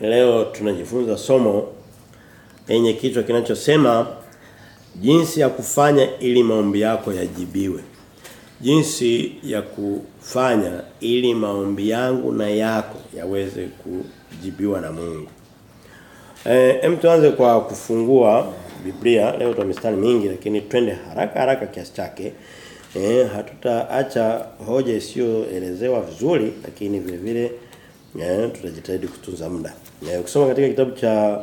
Leo tunajifunza somo lenye kichwa kinachosema jinsi ya kufanya ili maombi yako yajibiwe. Jinsi ya kufanya ili maombi yangu na yako yaweze kujibiwa na Mungu. Eh, tuanze kwa kufungua Biblia. Leo tuna mistari mingi lakini twende haraka haraka kiasi chake. Eh, hatutaacha hoja isiyoelezewa vizuri lakini vile vile eh, tutajitahidi kutunza muda. Eh, ukisoma katika kitabu cha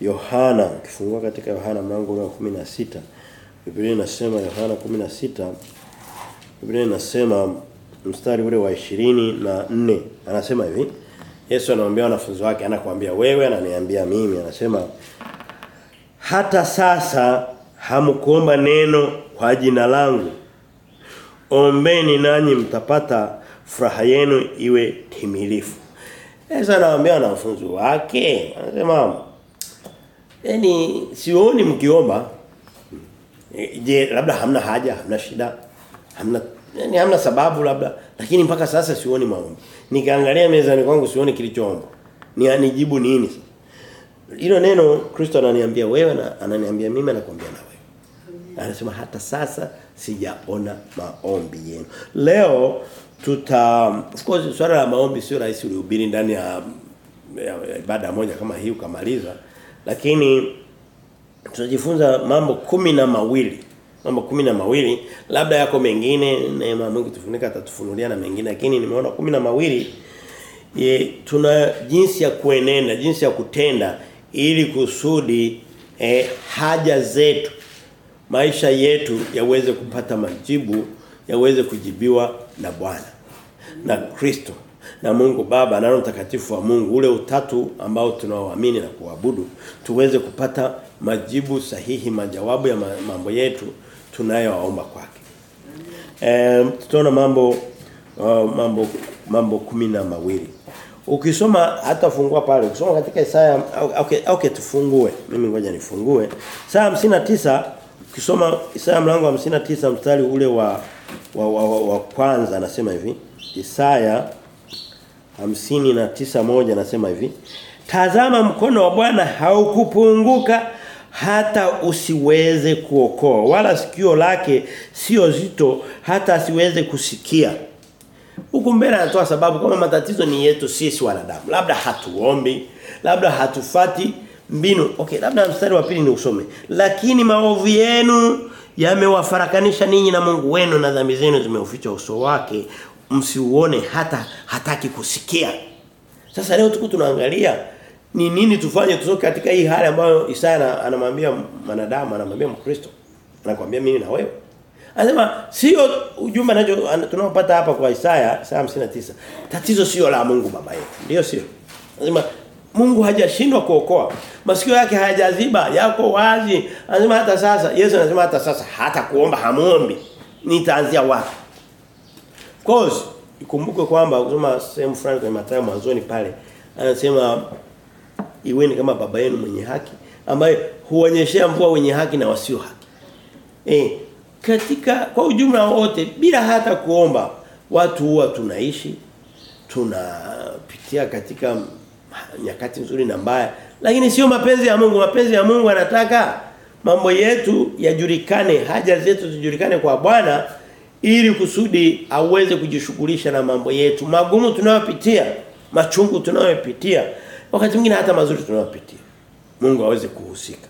Yohana, kifungua katika Yohana mlango wa 16, Biblia inasema Yohana 16 Biblia inasema mstari ule wa 24 anasema hivi Yesu anawaambia wanafunzi wake anakuambia wewe ananiambia mimi anasema hata sasa hamkuomba neno kwa jina langu. Ombeni nanyi mtapata furaha yenu iwe timilifu Yesu anawaambia wanafunzi wake anasema yani sioni mkiomba. Je labda hamna haja hamna shida hamna yani hamna sababu labda lakini mpaka sasa sioni maombi. Nikaangalia mezani kwangu sioni kilichoomba. Ni anijibu nini hilo neno Kristo ananiambia wewe na ananiambia mimi anakuambia na wewe. Anasema hata sasa sijaona maombi yenu. Leo tuta of course swala la maombi sio rahisi ulihubiri ndani ya, ya ibada moja kama hii ukamaliza lakini tutajifunza mambo kumi na mawili mambo kumi na mawili labda yako mengine neema Mungu tufunika atatufunulia na mengine lakini nimeona kumi na mawili ye, tuna jinsi ya kuenenda jinsi ya kutenda ili kusudi eh, haja zetu maisha yetu yaweze kupata majibu yaweze kujibiwa na Bwana na Kristo na Mungu Baba na Roho Mtakatifu wa Mungu ule utatu ambao tunaoamini na kuabudu tuweze kupata majibu sahihi majawabu ya mambo yetu tunayoaomba kwake. Eh tutaona mambo uh, mambo mambo kumi na mawili. Ukisoma hata fungua pale, ukisoma katika Isaya okay okay tufungue. Mimi ngoja nifungue. Isaya 59 ukisoma Isaya mlango wa 59 mstari ule wa wa, wa, wa, wa kwanza anasema hivi. Isaya hamsini na tisa moja anasema hivi. Tazama mkono wa Bwana haukupunguka hata usiweze kuokoa wala sikio lake sio zito hata asiweze kusikia. Huku mbele anatoa sababu kama matatizo ni yetu sisi wanadamu. Labda hatuombi, labda hatufati mbinu. Okay, labda mstari wa pili ni usome. Lakini maovu yenu yamewafarakanisha ninyi na Mungu wenu na dhambi zenu zimeuficha uso wake msiuone hata hataki kusikia. Sasa leo tuko tunaangalia ni nini tufanye tutoke katika hii hali ambayo Isaya anamwambia mwanadamu anamwambia Mkristo. Anakuambia mimi na wewe. Anasema sio ujumbe anacho tunaopata hapa kwa Isaya Isaya 59. Tatizo sio la Mungu baba yetu. Ndio sio. Anasema Mungu hajashindwa kuokoa. Masikio yake hayajaziba, yako wazi. Anasema hata sasa, Yesu anasema hata sasa hata kuomba hamuombi. Nitaanzia wapi? Cause ikumbuke kwamba kusema sehemu fulani kwenye Mathayo mwanzoni pale anasema iweni kama baba yenu mwenye haki ambaye huonyeshea mvua wenye haki na wasio haki. Eh katika kwa ujumla wote bila hata kuomba watu huwa tunaishi tunapitia katika nyakati nzuri na mbaya. Lakini sio mapenzi ya Mungu. Mapenzi ya Mungu anataka mambo yetu yajulikane haja zetu zijulikane kwa Bwana ili kusudi aweze kujishughulisha na mambo yetu. Magumu tunayopitia machungu tunayopitia wakati mwingine hata mazuri tunayopitia Mungu aweze kuhusika.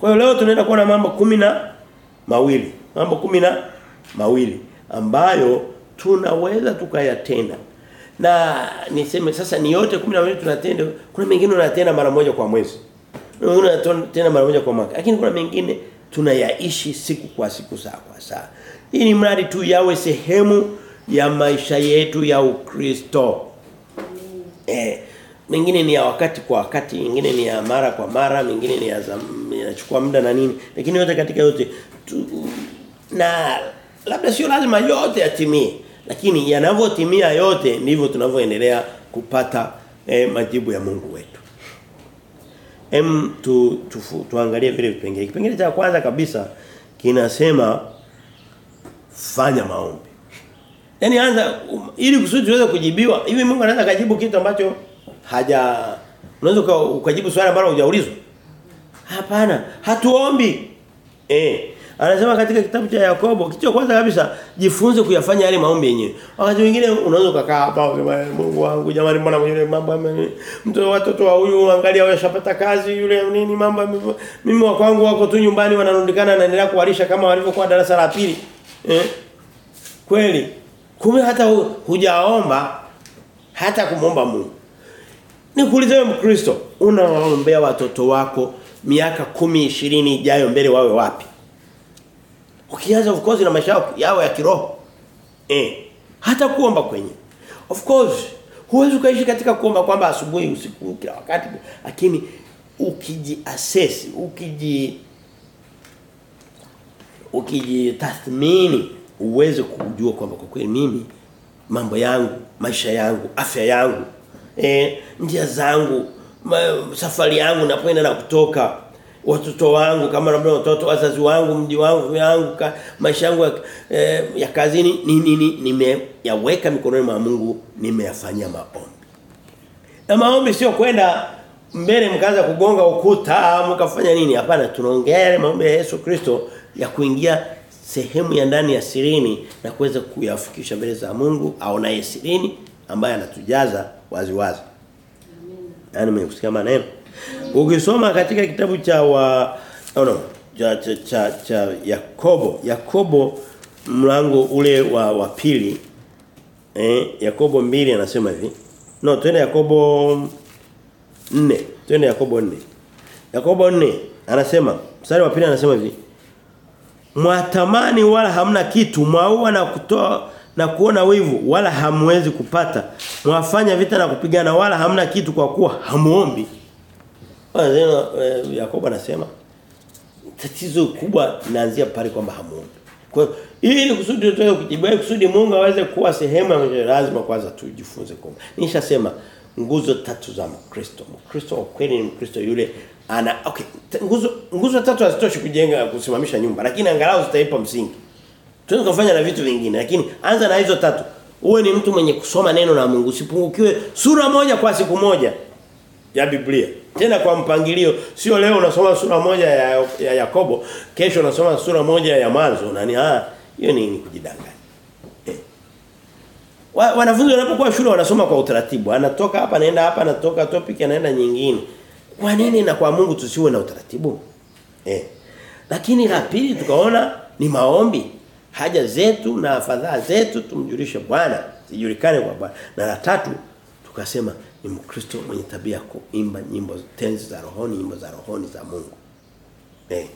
Kwa hiyo leo tunaenda kuona mambo kumi na mawili. Mambo kumi na mawili ambayo tunaweza tukayatenda na niseme sasa ni yote 12 tunatenda kuna mengine unatenda mara moja kwa mwezi. Unatenda mara moja kwa mwaka. Lakini kuna mengine tunayaishi siku kwa siku saa kwa saa. Hii ni mradi tu yawe sehemu ya maisha yetu ya Ukristo. Eh mengine ni ya wakati kwa wakati mengine ni ya mara kwa mara mengine ni ya inachukua muda na nini. Lakini yote katika yote tu, na labda sio lazima yote yatimie lakini yanavyotimia yote ndivyo tunavyoendelea kupata eh, majibu ya Mungu wetu. Em tu, tu, tuangalie vile vipengele. Kipengele cha kwanza kabisa kinasema fanya maombi. Yaani anza um, ili kusudi tuweze kujibiwa. Hivi Mungu anaweza kujibu kitu ambacho haja Unaweza ukajibu swali ambalo hujaulizwa? Hapana, hatuombi. Eh. Anasema katika kitabu cha Yakobo, kicho kwanza kabisa jifunze kuyafanya yale maombi yenyewe. Wakati mwingine unaweza kukaa hapa usema Mungu wangu jamani mbona yule mambo mtoto watoto wa huyu angalia washapata kazi yule nini mambo mimi wa kwangu wako tu nyumbani wanarundikana naendelea kuwalisha kama walivyokuwa darasa la pili. Eh? Kweli. Kumbe hata hu, hujaomba hata kumomba Mungu. Nikuulize wewe Mkristo, unawaombea watoto wako miaka kumi ishirini ijayo mbele wawe wapi? Ukianza of course na maisha yao ya kiroho. Eh. Hata kuomba kwenye. Of course, huwezi ukaishi katika kuomba kwamba asubuhi usiku kila wakati lakini ukijiassess, ukiji ukijitathmini uweze kujua kwamba kwa kweli mimi mambo yangu, maisha yangu, afya yangu, eh, njia zangu, safari yangu napoenda na kutoka watoto wangu kama labda watoto wazazi wangu mji wangu yangu maisha yangu ya, eh, ya kazini ni nini nimeyaweka mikononi mwa Mungu nimeyafanyia maombi na maombi sio kwenda mbele mkaanza kugonga ukuta mkafanya nini hapana tunaongea maombi ya Yesu Kristo ya kuingia sehemu ya ndani ya sirini na kuweza kuyafikisha mbele za Mungu aonaye sirini ambaye anatujaza wazi wazi. Amen. Yaani mmekusikia maneno. Ukisoma katika kitabu cha wa oh no, cha, cha, cha, cha Yakobo, Yakobo mlango ule wa wa pili eh Yakobo mbili anasema hivi. No, twende Yakobo 4. Twende Yakobo 4. Yakobo 4 anasema, mstari wa pili anasema hivi. Mwatamani wala hamna kitu, mwaua na kutoa na kuona wivu wala hamwezi kupata. Mwafanya vita na kupigana wala hamna kitu kwa kuwa hamuombi. Wanasema Yakobo anasema tatizo kubwa linaanzia pale kwamba hamuoni. Kwa hiyo ili kusudi tutoe kujibu kusudi Mungu aweze kuwa sehemu ya lazima kwanza tujifunze kwamba. Nishasema nguzo tatu za Mkristo. Mkristo wa kweli ni Mkristo yule ana okay nguzo nguzo tatu hazitoshi kujenga kusimamisha nyumba lakini angalau zitaipa msingi. Tunaweza kufanya na vitu vingine lakini anza na hizo tatu. Uwe ni mtu mwenye kusoma neno la Mungu usipungukiwe sura moja kwa siku moja ya Biblia. Tena kwa mpangilio sio leo unasoma sura moja ya, ya Yakobo, kesho unasoma sura moja ya Mwanzo nani ah hiyo ni, ni kujidanganya. Eh. Wa, wanafunzi wanapokuwa shule wanasoma kwa utaratibu. Anatoka hapa anaenda hapa anatoka topic anaenda nyingine. Kwa nini na kwa Mungu tusiwe na utaratibu? Eh. Lakini la pili tukaona ni maombi. Haja zetu na fadhaa zetu tumjulishe Bwana, zijulikane kwa Bwana. Na la tatu tukasema ni Mkristo mwenye tabia ya kuimba nyimbo tenzi za rohoni, nyimbo za rohoni za Mungu. Eh.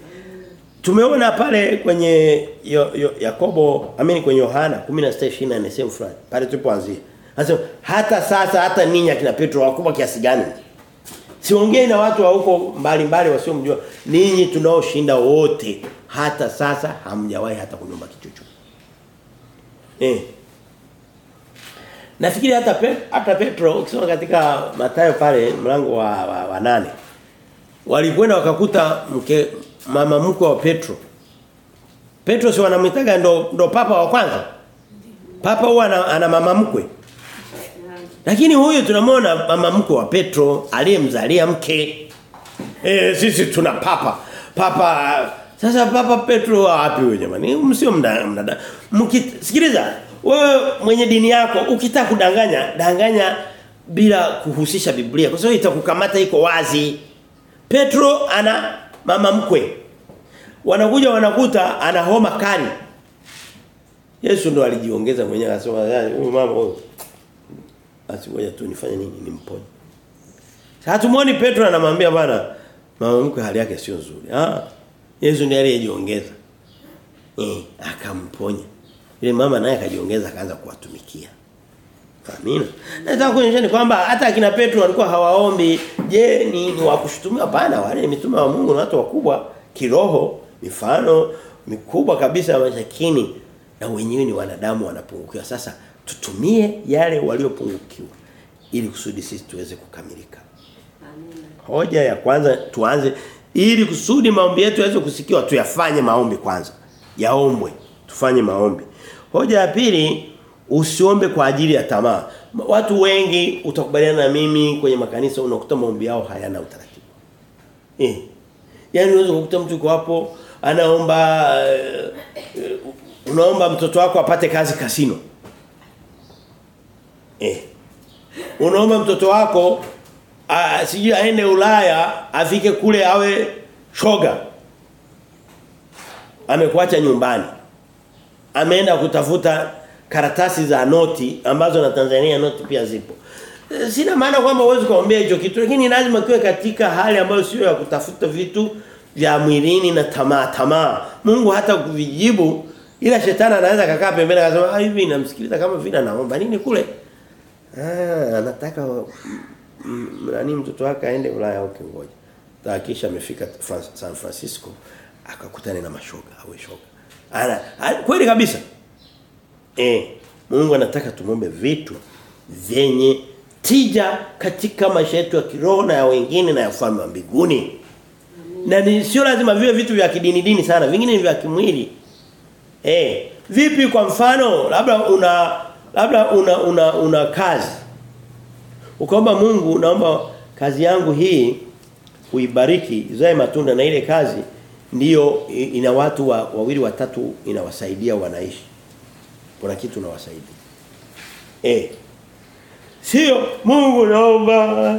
Tumeona pale kwenye yo, yo, Yakobo, amini kwenye Yohana 16:24 sehemu fulani. Pale tulipoanzia. Anasema hata sasa hata ninyi akina Petro wakubwa kiasi gani? Siongei na watu wa huko mbali mbali wasiomjua. Ninyi tunaoshinda wote hata sasa hamjawahi hata kunyumba kichuchu. Eh. Nafikiri hata pe, hata Petro ukisoma katika Mathayo pale mlango wa, wa, wa nane walikwenda wakakuta mke mama mkwe wa Petro. Petro si wanamwitaga ndo ndo papa wa kwanza. Papa huwa ana, ana mama mkwe. Lakini huyu tunamwona mama mkwe wa Petro aliyemzalia mke. Eh sisi tuna papa. Papa sasa papa Petro wapi huyo jamani? Msio mda, mda. Mkisikiliza wewe mwenye dini yako ukitaka kudanganya danganya bila kuhusisha Biblia kwa sababu itakukamata iko wazi. Petro ana mama mkwe. Wanakuja wanakuta ana homa kali. Yesu ndo alijiongeza mwenyewe akasema huyu mama huyu basi ngoja tu nifanye nini nimponye. Hatumuoni Petro anamwambia bwana mama mkwe hali yake sio nzuri. Ah Yesu ndiye aliyejiongeza. Eh akamponya. Yule mama naye akajiongeza akaanza kuwatumikia. Amina. Nataka kuonyesha kwamba hata akina Petro walikuwa hawaombi, je, ni, ni wa kushutumiwa bana wale ni mitume wa Mungu na watu wakubwa kiroho, mifano mikubwa kabisa lakini na wenyewe ni wanadamu wanapungukiwa. Sasa tutumie yale waliopungukiwa ili kusudi sisi tuweze kukamilika. Amina. Hoja ya kwanza tuanze ili kusudi maombi yetu yaweze kusikiwa tuyafanye maombi kwanza. Yaombwe, tufanye maombi. Hoja ya pili Usiombe kwa ajili ya tamaa. Watu wengi utakubaliana na mimi kwenye makanisa unakuta maombi yao hayana utaratibu. Eh. Yaani unaweza kukuta mtu yuko hapo anaomba uh, unaomba mtoto wako apate kazi kasino. Eh. Unaomba mtoto wako sijui aende Ulaya afike kule awe shoga. Amekuacha nyumbani. Ameenda kutafuta karatasi za noti ambazo na Tanzania noti pia zipo. Sina maana kwamba uweze kuombea hicho kitu lakini lazima kiwe katika hali ambayo sio ya kutafuta vitu vya mwilini na tamaa tamaa. Mungu hata kuvijibu ila shetani anaweza kakaa pembeni akasema ah hivi namsikiliza kama vile anaomba nini kule. Ah anataka nani mtoto wake aende Ulaya au kingoja. Tahakisha amefika San Francisco akakutana na mashoga au shoga. Ana kweli kabisa. Eh, Mungu anataka tumombe vitu vyenye tija katika maisha yetu ya kiroho na ya wengine na ya ufalme wa mbinguni. Na ni sio lazima viwe vitu vya kidini dini sana, vingine ni vya kimwili. Eh, vipi kwa mfano labda una labda una una, una kazi. Ukaomba Mungu naomba kazi yangu hii uibariki izae matunda na ile kazi ndiyo ina watu wa, wawili watatu inawasaidia wanaishi kuna kitu nawasaidia. Eh. Sio Mungu naomba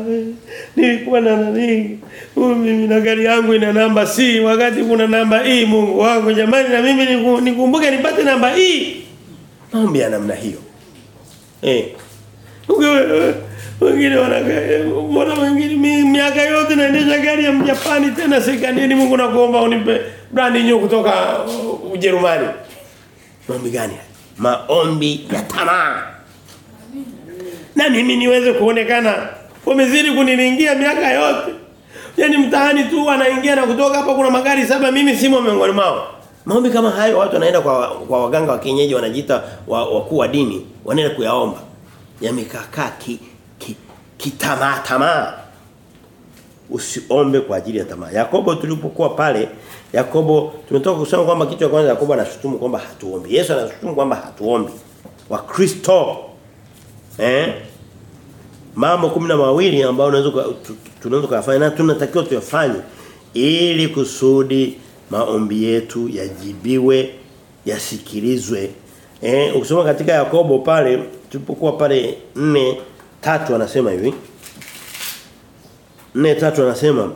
nilikuwa na nani mimi na gari yangu ina namba C wakati kuna namba E Mungu wangu jamani na mimi nikumbuke nipate namba E. Maombi ya namna hiyo. Eh. Wengine wanakaa mbona wengine miaka yote naendesha gari ya Mjapani tena sikanini Mungu nakuomba unipe brand nyo kutoka Ujerumani. Maombi gani maombi ya tamaa. Na mimi niweze kuonekana wamezidi kunilingia miaka yote. Yaani mtaani tu anaingia na kutoka hapa kuna magari saba mimi simo miongoni mwao. Maombi kama hayo watu wanaenda kwa kwa waganga wa kienyeji wanajiita wakuu wa dini, wanaenda kuyaomba. Yamekaa kaki ki, kitamaa tamaa. Usiombe kwa ajili ya tamaa. Yakobo tulipokuwa pale Yakobo tumetoka kusema kwamba kitu cha kwanza Yakobo anashutumu kwamba hatuombi. Yesu anashutumu kwamba hatuombi. Wa Kristo. Eh? Mambo kumi na mawili ambayo unaweza tunaweza kufanya na tunatakiwa tuyafanye ili kusudi maombi yetu yajibiwe, yasikilizwe. Eh, ukisoma katika Yakobo pale tulipokuwa pale 4 tatu anasema hivi. nne tatu anasema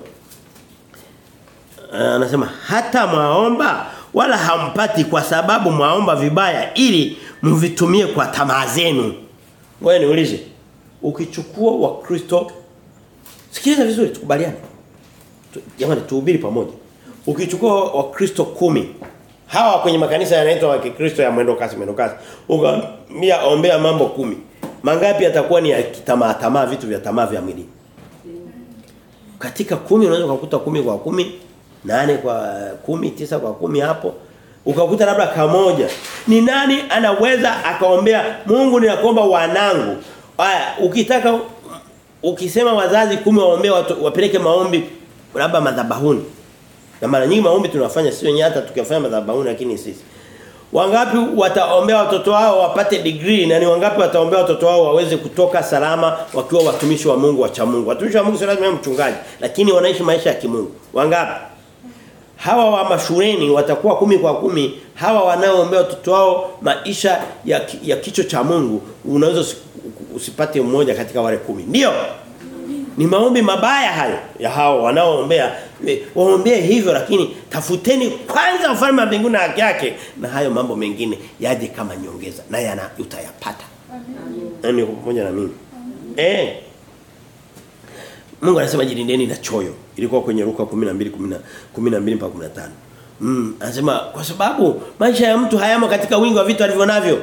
anasema hata mwaomba wala hampati kwa sababu mwaomba vibaya ili mvitumie kwa tamaa zenu. Ngoja niulize. Ukichukua wa Kristo Sikiliza vizuri tukubaliane. Jamani tuhubiri pamoja. Ukichukua wa Kristo kumi hawa kwenye makanisa yanaitwa wa Kikristo ya mwendo kasi mwendo kasi. Ukamia ombea mambo kumi Mangapi yatakuwa ni tamaa tamaa vitu vya tamaa vya mwili? Katika kumi unaweza kukuta kumi kwa kumi nane kwa kumi tisa kwa kumi hapo. Ukakuta labda kamoja. Ni nani anaweza akaombea? Mungu ninakuomba wanangu. Haya ukitaka ukisema wazazi kumi waombee wapeleke maombi labda madhabahuni. Na mara nyingi maombi tunafanya sio nyata tukifanya madhabahuni lakini sisi wangapi wataombea watoto wao wapate degree na ni wangapi wataombea watoto wao waweze kutoka salama wakiwa watumishi wa Mungu wa cha Mungu. Watumishi wa Mungu sio lazima mchungaji lakini wanaishi maisha ya kimungu. Wangapi? Hawa wa mashuleni watakuwa kumi kwa kumi. Hawa wanaoombea watoto wao maisha ya, ya kicho cha Mungu unaweza usipate mmoja katika wale kumi. Ndio. Ni maombi mabaya hayo ya hao wanaoombea waombee hivyo lakini tafuteni kwanza ufalme wa mbinguni na haki yake na hayo mambo mengine yaje kama nyongeza na yana utayapata amen pamoja na mimi eh Mungu anasema jilindeni na choyo. Ilikuwa kwenye Luka 12 12 mpaka 15. Mm, anasema kwa sababu maisha ya mtu hayamo katika wingi wa vitu alivyo navyo.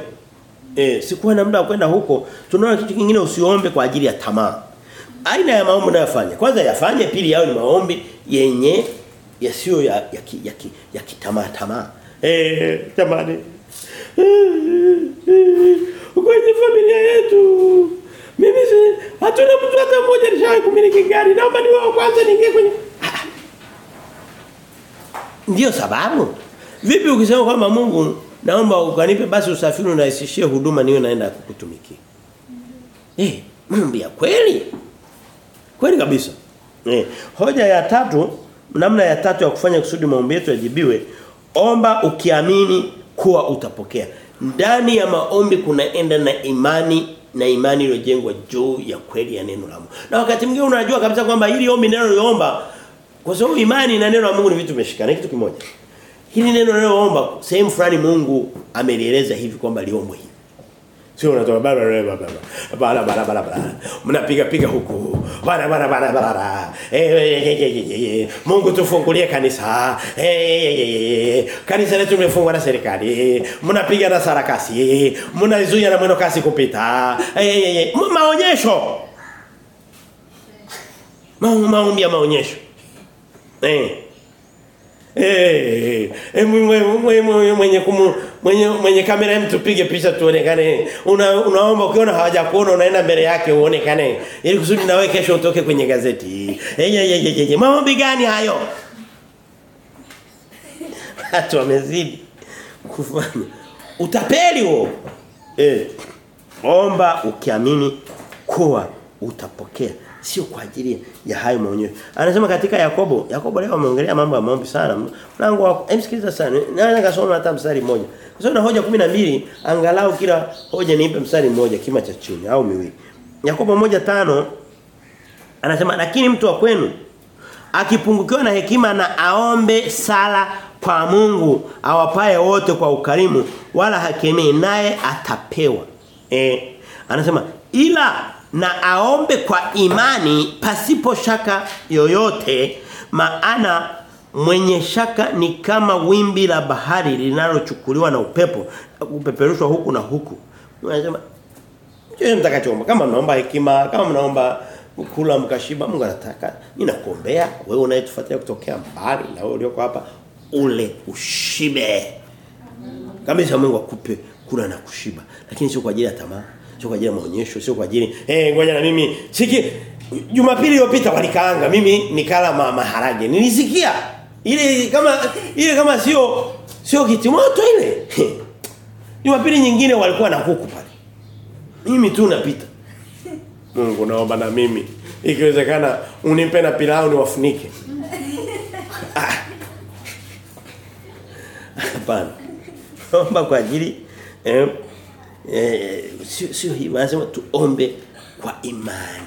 Eh, sikuwa na muda wa kwenda huko. Tunaona kitu kingine usiombe kwa ajili ya tamaa. Aina ya maombi unayofanya. Kwanza yafanye, pili yao ni maombi yenye yasiyo ya ya, ki, ya, ki, ya kitamaa tamaa. Eh, jamani. Kwenye familia yetu mimi si hatuna mtu hata mmoja alishawahi kumiliki gari. Naomba ni wao kwanza niingie kwenye Ndio sababu. Vipi ukisema kwamba Mungu naomba ukanipe basi usafiri unaisishie huduma niwe naenda kukutumikia. Eh, mambo ya kweli. Kweli kabisa. Eh, hoja ya tatu, namna ya tatu ya kufanya kusudi maombi yetu yajibiwe, omba ukiamini kuwa utapokea. Ndani ya maombi kunaenda na imani na imani iliyojengwa juu ya kweli ya neno la Mungu. Na wakati mwingine unajua kabisa kwamba hili ombi neno liomba kwa sababu imani na neno la Mungu ni vitu vimeshikana kitu kimoja. Hili neno linaloomba sehemu fulani Mungu amelieleza hivi kwamba liombwe hivi. Sio unatoka bara bara bara bara bara bara. Mnapiga piga huku. Bara bara bara bara. Eh Mungu tufungulie kanisa. Eh kanisa letu limefungwa na serikali. Mnapiga na sarakasi. Mnazuia na mwendo kasi kupita. Eh maonyesho. Maombi ya maonyesho. Eh Eh, eh mwenye mwenye mwenye kamera hem tupige picha tuonekane. Una, unaomba ukiona hawajakuona unaenda mbele yake uonekane. Ili kusudi na wewe kesho utoke kwenye gazeti. Yeye yeye ye ye ye. Maombi gani hayo? Watu wamezidi kufanya. Utapeli huo. Eh. Omba ukiamini kuwa utapokea sio kwa ajili ya hayo maonyo. Anasema katika Yakobo, Yakobo leo ameongelea mambo ya maombi sana. Mlango wa emsikiliza sana. Naweza kasoma hata mstari mmoja. Kwa sababu na hoja 12 angalau kila hoja niipe mstari mmoja kima cha chini au miwili. Yakobo moja tano anasema lakini mtu wa kwenu akipungukiwa na hekima na aombe sala kwa Mungu awapae wote kwa ukarimu wala hakemei naye atapewa. Eh anasema ila na aombe kwa imani pasipo shaka yoyote maana mwenye shaka ni kama wimbi la bahari linalochukuliwa na upepo kupeperushwa huku na huku. Unasema mtakachoomba kama mnaomba hekima kama mnaomba kula mkashiba Mungu anataka. Ninakuombea wewe unayetufuatia kutokea mbali na wewe ulioko hapa ule ushibe. Kabisa Mungu akupe kula na kushiba lakini sio kwa ajili ya tamaa sio kwa ajili ya maonyesho sio kwa ajili eh ngoja na mimi. Siki Jumapili iliyopita walikaanga. Mimi nikala ma, maharage. Nilisikia. Ile kama ile kama sio sio kitimoto ile. Jumapili nyingine walikuwa na kuku pale. Mimi tu napita. Mungu naomba na mimi. Ikiwezekana unipe na pilau niwafunike. Hapana. Naomba kwa ajili eh, eh sio sio hivyo anasema tuombe kwa imani.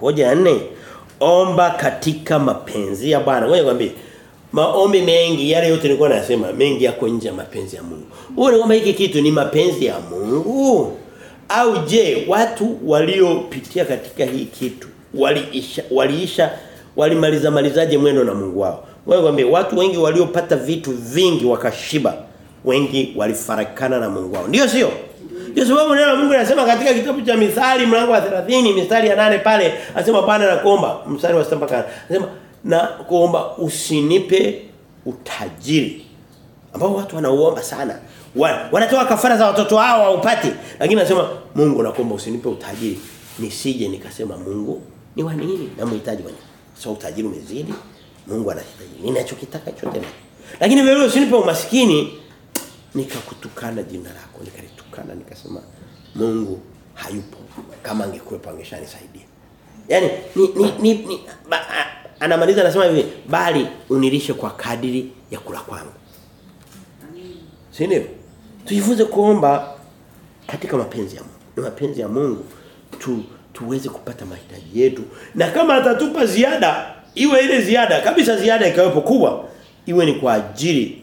Hoja ya nne omba katika mapenzi ya Bwana. Ngoja nikwambie maombi mengi yale yote nilikuwa nasema mengi yako nje ya mapenzi ya Mungu. Wewe unaomba hiki kitu ni mapenzi ya Mungu? Au je watu waliopitia katika hii kitu waliisha waliisha walimaliza malizaje mwendo na Mungu wao? Wewe kwambie watu wengi waliopata vitu vingi wakashiba wengi walifarakana na Mungu wao. Ndio sio? Ndio sababu neno la Mungu linasema katika kitabu cha Mithali mlango wa 30 mistari ya nane pale anasema Bwana nakuomba mstari wa 6 mpaka anasema na kuomba usinipe utajiri ambao watu wanauomba sana. Wanatoa kafara za watoto wao waupate lakini anasema Mungu nakuomba usinipe utajiri nisije nikasema Mungu ni wa nini? Namhitaji wa nini so utajiri umezidi Mungu anahitaji. Ninachokitaka chote na lakini vile usinipe umaskini nikakutukana jina lako nikalitukana nikasema Mungu hayupo. Kama angekuwepo angeshanisaidia. Yani ni, ni, ni, ni ba, anamaliza anasema hivi bali unilishe kwa kadiri ya kula kwangu. Si ndio? Tujifunze kuomba katika mapenzi ya Mungu. Ni mapenzi ya Mungu tu tuweze kupata mahitaji yetu. Na kama atatupa ziada iwe ile ziada kabisa ziada ikawepo kubwa iwe ni kwa ajili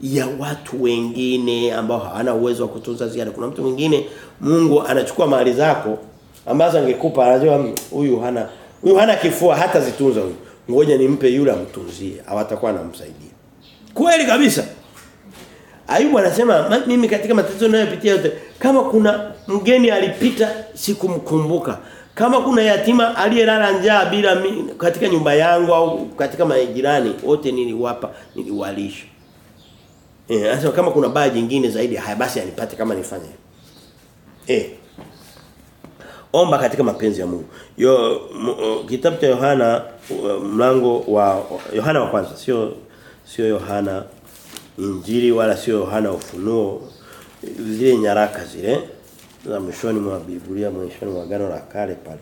ya watu wengine ambao hawana uwezo wa kutunza ziada. Kuna mtu mwingine Mungu anachukua mali zako ambazo angekupa anajua huyu hana huyu hana kifua hata zitunza huyu. Ngoja nimpe yule amtunzie, hawatakuwa anamsaidia. Kweli kabisa. Ayubu anasema mimi katika matatizo ninayopitia yote kama kuna mgeni alipita sikumkumbuka. Kama kuna yatima aliyelala njaa bila mi, katika nyumba yangu au katika majirani wote niliwapa niliwalisha. Eh, anasema kama kuna baya jingine zaidi haya basi anipate kama nifanye. Eh. Omba katika mapenzi ya Mungu. Yo kitabu cha Yohana mlango wa Yohana wa kwanza sio sio Yohana Injili wala sio Yohana ufunuo zile nyaraka zile za mwishoni mwa Biblia mwishoni mwa agano la kale pale.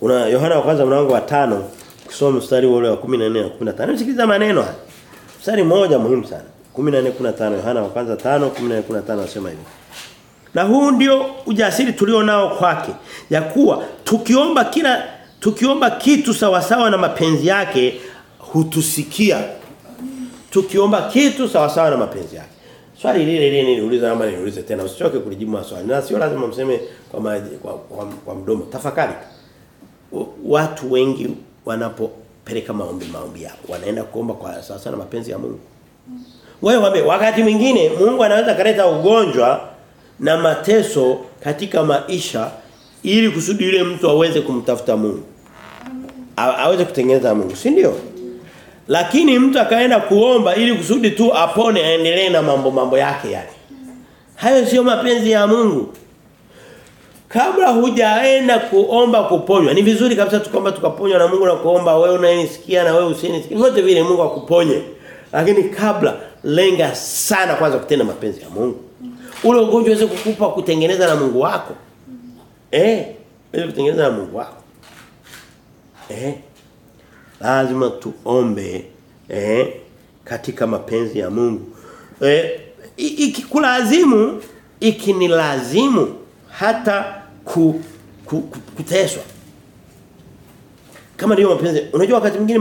Una Yohana wa kwanza mlango wa tano kusoma mstari ule wa 14 na 15. Sikiliza maneno haya. Mstari mmoja muhimu sana. 14 15 Yohana wa kwanza 5 14 15 anasema hivi. Na huu ndio ujasiri tulio nao kwake ya kuwa tukiomba kila tukiomba kitu sawasawa na mapenzi yake hutusikia. Tukiomba kitu sawasawa na mapenzi yake. Swali lile lile niliuliza ama niulize tena usichoke kulijibu maswali. Na sio lazima mseme kwa, maji, kwa, kwa, kwa mdomo. Tafakari. Watu wengi wanapopeleka maombi maombi yao wanaenda kuomba kwa sasa na mapenzi ya Mungu. Wewe wame wakati mwingine Mungu anaweza kaleta ugonjwa na mateso katika maisha ili kusudi yule mtu aweze kumtafuta Mungu. A, aweze kutengeneza Mungu, si ndio? Lakini mtu akaenda kuomba ili kusudi tu apone aendelee na mambo mambo yake yale. Hayo sio mapenzi ya Mungu. Kabla hujaenda kuomba kuponywa, ni vizuri kabisa tukomba tukaponywa na Mungu na kuomba wewe unayenisikia na wewe usinisikie. Wote vile Mungu akuponye. Lakini kabla lenga sana kwanza kutenda mapenzi ya Mungu. Ule ugonjwa uweze kukupa kutengeneza na Mungu wako. Eh, uweze kutengeneza na Mungu wako. Eh. Lazima tuombe eh katika mapenzi ya Mungu. Eh ikikulazimu ikinilazimu hata ku, ku, ku, kuteswa. Kama ndio mapenzi. Unajua wakati mwingine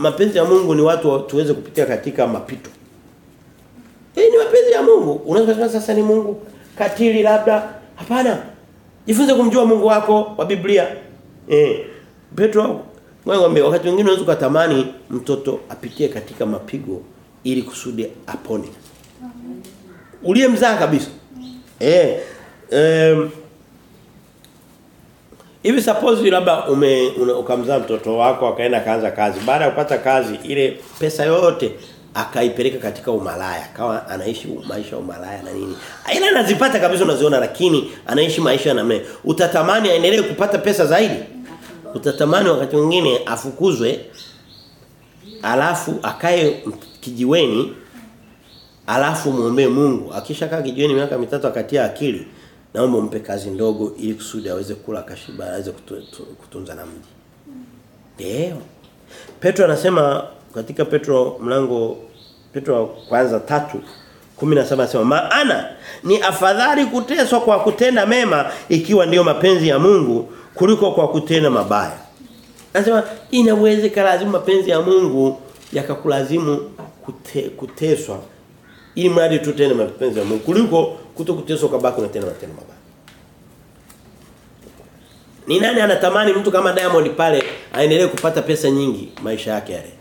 mapenzi ya Mungu ni watu tuweze kupitia katika mapito. Eh ni mapenzi ya Mungu. Unaweza sasa ni Mungu katili labda. Hapana. Jifunze kumjua Mungu wako wa Biblia. Eh Petro ngombe wakati mwingine unaweza kutamani mtoto apitie katika mapigo ili kusudi apone. Uliyemzaa kabisa. Eh um, Hivi suppose labda ume ukamzaa mtoto wako akaenda kaanza kazi. Baada ya kupata kazi ile pesa yote akaipeleka katika umalaya. Kawa anaishi maisha ya umalaya na nini. Ila anazipata kabisa unaziona lakini anaishi maisha na mimi. Utatamani aendelee kupata pesa zaidi? Utatamani wakati mwingine afukuzwe alafu akae kijiweni alafu muombe Mungu. Akishakaa kijiweni miaka mitatu akatia akili naomba umpe kazi ndogo ili kusudi aweze kula kashiba aweze kutunza na mji. Ndio. Petro anasema katika Petro mlango Petro kwanza tatu 17 anasema maana ni afadhali kuteswa kwa kutenda mema ikiwa ndiyo mapenzi ya Mungu kuliko kwa kutenda mabaya. Anasema inawezekana lazima mapenzi ya Mungu yakakulazimu kute, kuteswa ili mradi tu tena mapenzi ya Mungu kuliko kutokuteswa kabaki na tena na tena mabaya. Ni nani anatamani mtu kama Diamond pale aendelee kupata pesa nyingi maisha yake yale?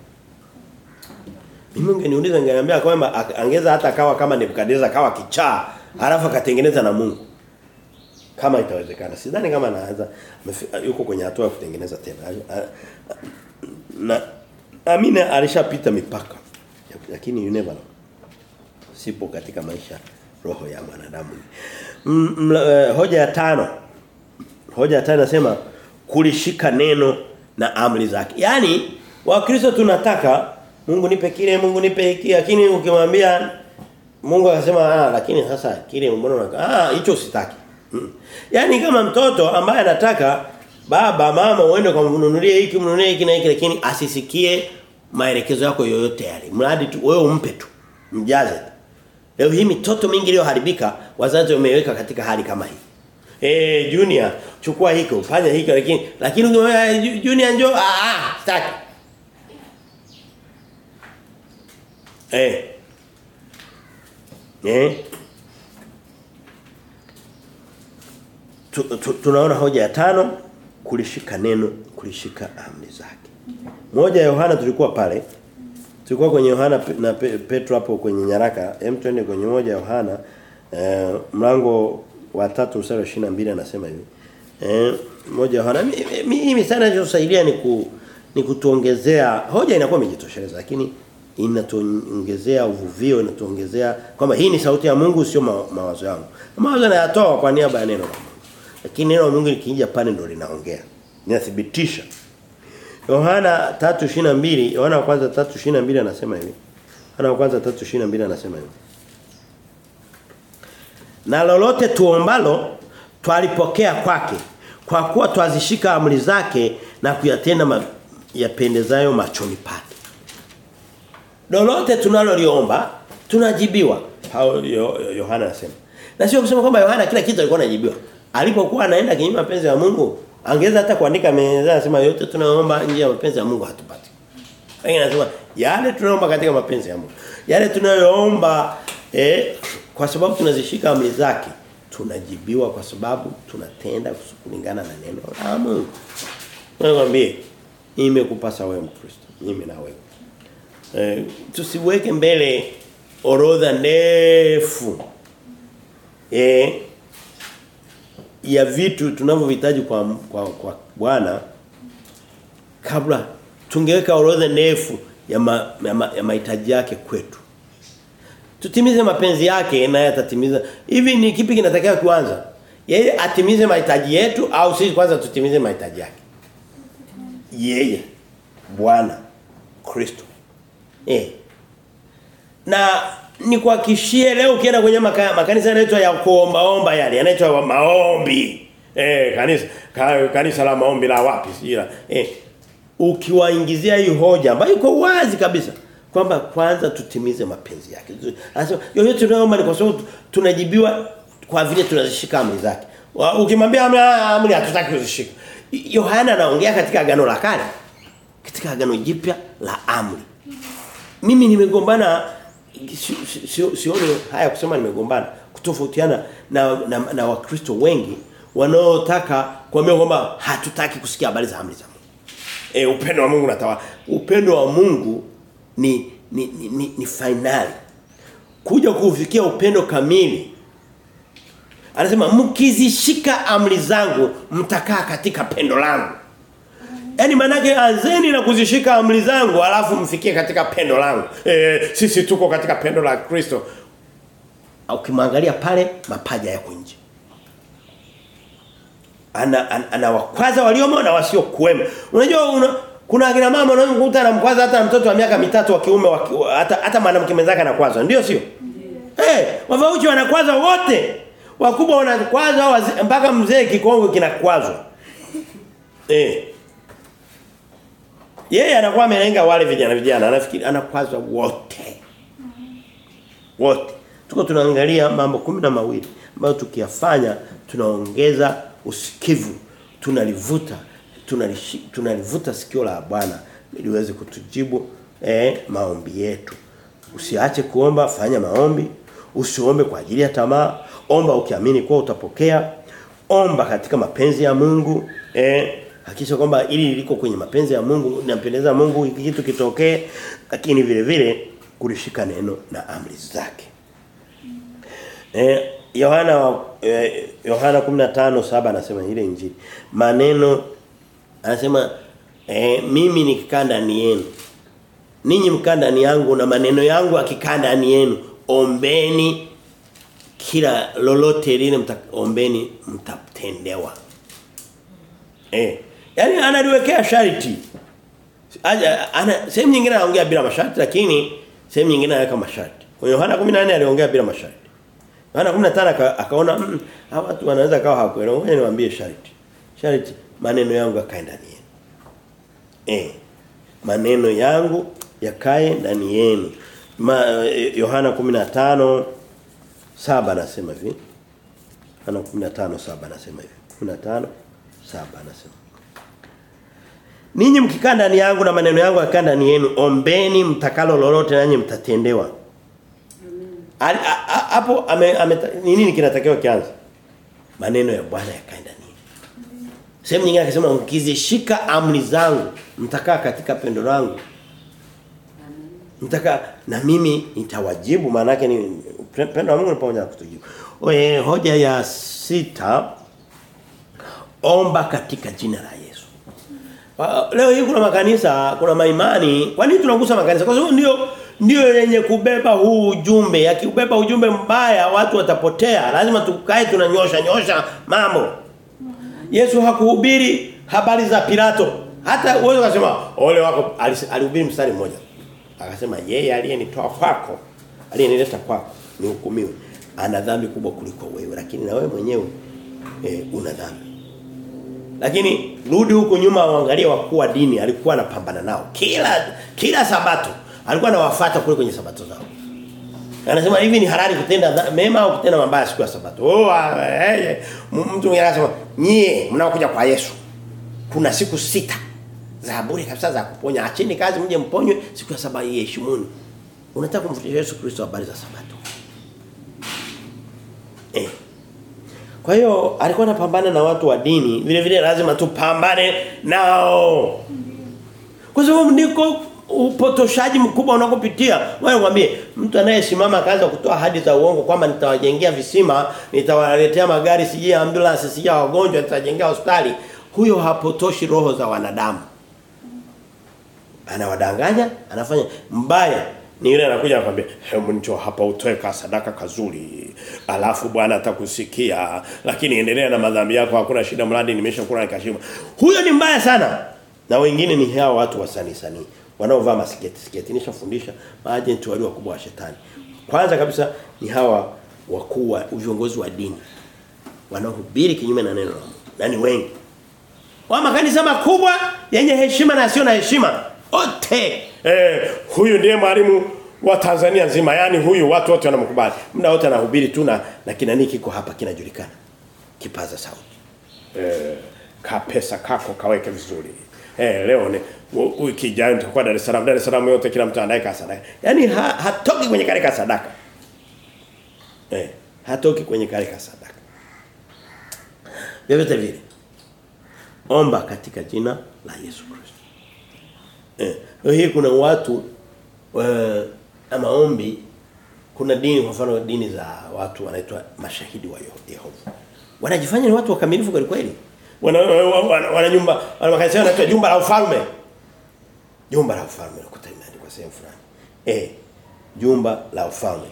Mimi ungeniuliza ningeambia kwamba angeza hata kawa kama Nebukadneza kawa kichaa alafu akatengeneza na Mungu. Kama itawezekana. Sidhani kama anaanza yuko kwenye hatua ya kutengeneza tena. Na Amina alishapita mipaka. Lakini you never know. Sipo katika maisha roho ya mwanadamu. Mm, uh, hoja ya tano. Hoja ya tano nasema kulishika neno na amri zake. Yaani wakristo tunataka Mungu nipe kile, Mungu nipe hiki, lakini ukimwambia Mungu akasema ah lakini sasa kile mbona ah hicho sitaki. Mm. Yaani kama mtoto ambaye anataka baba mama uende kwa mnunulie hiki mnunulie hiki na hiki lakini asisikie maelekezo yako yoyote yale. Mradi tu wewe umpe tu. Mjaze. Leo hii mitoto mingi iliyoharibika wazazi wameweka katika hali kama hii. Eh junior chukua hiko fanya hiko lakini lakini uh, junior njoo ah ah staki. Eh. Eh. Tu, tu, tunaona hoja ya tano kulishika neno kulishika amri zake. Moja Yohana tulikuwa pale tulikuwa kwenye Yohana na Petro hapo kwenye nyaraka. Hem twende kwenye moja Yohana. Eh, mlango wa 3 mstari wa 22 anasema hivi. Eh moja Yohana. Mimi sana ninachosaidia ni ku ni kutuongezea. Hoja inakuwa imejitosheleza lakini inatuongezea uvuvio inatuongezea kwamba hii ni sauti ya Mungu sio ma, mawazo yangu. Mawazo nayatoa kwa niaba ya neno lakini neno la Mungu likija pale ndo linaongea. Linathibitisha Yohana 3:22 Yohana wa kwanza 3:22 anasema hivi Yohana wa kwanza 3:22 anasema hivi. Na lolote tuombalo twalipokea kwake kwa kuwa twazishika amri zake na kuyatenda ma, yapendezayo machoni pake. Lolote tunaloliomba tunajibiwa. Paulo Yohana anasema. Na sio kusema kwamba Yohana kila kitu alikuwa anajibiwa. Alipokuwa anaenda kinyume mapenzi ya Mungu, angeweza hata kuandika meza anasema yote tunaomba nje ya mapenzi ya Mungu hatupati. Lakini anasema yale tunaomba katika mapenzi ya Mungu. Yale tunayoomba eh, kwa sababu tunazishika amri zake tunajibiwa kwa sababu tunatenda kulingana na neno la Mungu. Nakwambie imekupasa wewe Mkristo, mimi na wewe. Eh, tusiweke mbele orodha ndefu eh ya vitu tunavyohitaji kwa kwa kwa Bwana kabla tungeweka orodha ndefu ya ma, ya, ma, ya mahitaji yake kwetu. Tutimize mapenzi yake na yatatimiza. Hivi ni kipi kinatakiwa kwanza Yeye atimize mahitaji yetu au sisi kwanza tutimize mahitaji yake? Yeye Bwana Kristo. Eh. Na ni kuhakishie leo ukienda kwenye maka, makanisa yanaitwa ya kuomba omba yale yanaitwa maombi. Eh kanisa ka, kanisa la maombi la wapi sijira. Eh ukiwaingizia hii hoja ambayo iko wazi kabisa kwamba kwanza tutimize mapenzi yake. Anasema yoyote tunayoomba ni kwa sababu tunajibiwa kwa vile tunazishika amri zake. Ukimwambia amri amri hatutaki kuzishika. Yohana anaongea katika agano la kale. Katika agano jipya la amri. Mimi nimegombana sio si, si, haya kusema nimegombana kutofautiana na na, na wakristo wengi wanaotaka kuambia kwamba hatutaki kusikia habari za amri za Mungu. E, upendo wa Mungu unatawala. Upendo wa Mungu ni ni ni, ni, ni finali. Kuja kufikia upendo kamili. Anasema mkizishika amri zangu mtakaa katika pendo langu. Yaani manake anzeni na kuzishika amri zangu alafu mfikie katika pendo langu. E, sisi tuko katika pendo la Kristo. Ukimwangalia pale mapaja yako nje. Ana ana, ana wakwaza waliomo na wasio kuwemo. Unajua una, kuna akina mama wanaokuta anamkwaza hata mtoto wa miaka mitatu wa kiume hata hata mwanamke mwenzake anakwaza. Ndio sio? Eh, hey, wavauchi wanakwaza wote. Wakubwa wanakwaza mpaka mzee kikongo kinakwazwa. Eh. Yeye anakuwa amelenga wale vijana vijana, anafikiri anakwaza wote. Wote. Tuko tunaangalia mambo kumi na mawili ambayo tukiyafanya tunaongeza usikivu, tunalivuta, tunalivuta sikio la Bwana ili uweze kutujibu eh, maombi yetu. Usiache kuomba, fanya maombi. Usiombe kwa ajili ya tamaa, omba ukiamini kuwa utapokea. Omba katika mapenzi ya Mungu, eh hakikisha kwamba ili liko kwenye mapenzi ya Mungu nampendeza Mungu kitu kitokee lakini vile vile kulishika neno na amri zake. Eh Yohana eh, Yohana 15:7 anasema ile injili. Maneno anasema eh, mimi nikikaa ndani yenu. Ninyi mkaa ndani yangu na maneno yangu akikaa ndani yenu. Ombeni kila lolote lile mtaombeni mtatendewa. Eh Yaani analiwekea sharti. Ana sehemu nyingine anaongea bila masharti lakini sehemu nyingine anaweka masharti. Kwa Yohana 14 aliongea bila masharti. Yohana 15 akaona mm, hawa watu wanaweza kawa hawakuelewa. Ngoja niwaambie sharti. Sharti maneno yangu yakae ndani yenu. Eh. Maneno yangu yakae ndani yenu. Yohana 15 saba anasema hivi. Yohana 15 saba anasema hivi. 15 saba anasema Ninyi mkikaa ndani yangu na maneno yangu yakaa ndani yenu, ombeni mtakalo lolote nanyi mtatendewa. Amen. Hapo ame, ame nini kinatakiwa kianze? Maneno ya Bwana yakae ndani. Sehemu nyingine akasema mkizishika amri zangu, mtakaa katika pendo langu. Mtaka na mimi nitawajibu maana yake ni pendo la Mungu ni pamoja na kutujibu. Oye, hoja ya sita omba katika jina la Yesu. Leo hii kuna makanisa, kuna maimani. Kwa nini tunagusa makanisa? Kwa sababu ndio ndio yenye kubeba huu ujumbe. Yakibeba ujumbe mbaya watu watapotea. Lazima tukae tunanyosha nyosha mambo. Yesu hakuhubiri habari za Pilato. Hata wewe ukasema ole wako alihubiri mstari mmoja. Akasema yeye aliyenitoa kwako, aliyenileta kwako nihukumiwe. Ana dhambi kubwa kuliko wewe, lakini na wewe mwenyewe eh, una dhambi. Lakini rudi huko nyuma waangalie wakuu wa dini alikuwa anapambana nao. Kila kila sabato alikuwa anawafuata kule kwenye sabato zao. Anasema hivi ni halali kutenda mema au kutenda mabaya siku ya sabato. Oh, eh, eh, mtu mwingine anasema nyie mnaokuja kwa Yesu. Kuna siku sita za bure kabisa za kuponya. Acheni kazi mje mponywe siku ya saba iheshimuni. Unataka kumfundisha Yesu Kristo habari za sabato. Eh. Kwa hiyo alikuwa anapambana na watu wa dini, vile vile lazima tupambane nao. Kwa sababu ndiko upotoshaji mkubwa unakopitia. Wewe mwambie mtu anayesimama kaanza kutoa ahadi za uongo kwamba nitawajengea visima, nitawaletea magari sijui ambulance sijui wagonjwa, nitajengea hospitali. Huyo hapotoshi roho za wanadamu. Anawadanganya, anafanya mbaya. Ni yule anakuja anakuambia, "Hebu njoo hapa utoe ka sadaka kazuri. Alafu Bwana atakusikia, lakini endelea na madhambi yako, hakuna shida mradi nimeshakula nikashiba." Huyo ni mbaya sana. Na wengine ni hao watu wasanii sanii wanaovaa masiketi siketi. Nishafundisha maajenti walio wakubwa wa shetani. Kwanza kabisa ni hawa wakuu wa viongozi wa dini wanaohubiri kinyume na neno la Mungu. Na ni wengi. Wa makanisa makubwa yenye heshima na sio na heshima. Ote. Eh, huyu ndiye mwalimu wa Tanzania nzima. yani huyu watu wote wanamkubali. Muda wote anahubiri tu na na kinani kiko hapa kinajulikana. Kipaza sauti. Eh, ka pesa kako kaweke vizuri. Eh leo ni wiki ijayo nitakuwa Dar es Salaam. Dar es Salaam yote kila mtu anaweka sadaka. Yaani ha, hatoki kwenye kale ka sadaka. Eh, hatoki kwenye kale ka sadaka. Vyovyote vile. Omba katika jina la Yesu Kristo. Eh, leo hii kuna watu eh, maombi kuna dini kwa mfano dini za watu wanaitwa mashahidi wa Yehova. Wanajifanya ni watu wakamilifu kweli kweli. Wana wana, wana nyumba wana makanisa yanaitwa jumba la ufalme. Jumba la ufalme nakuta imeandikwa sehemu fulani. Eh, jumba la ufalme.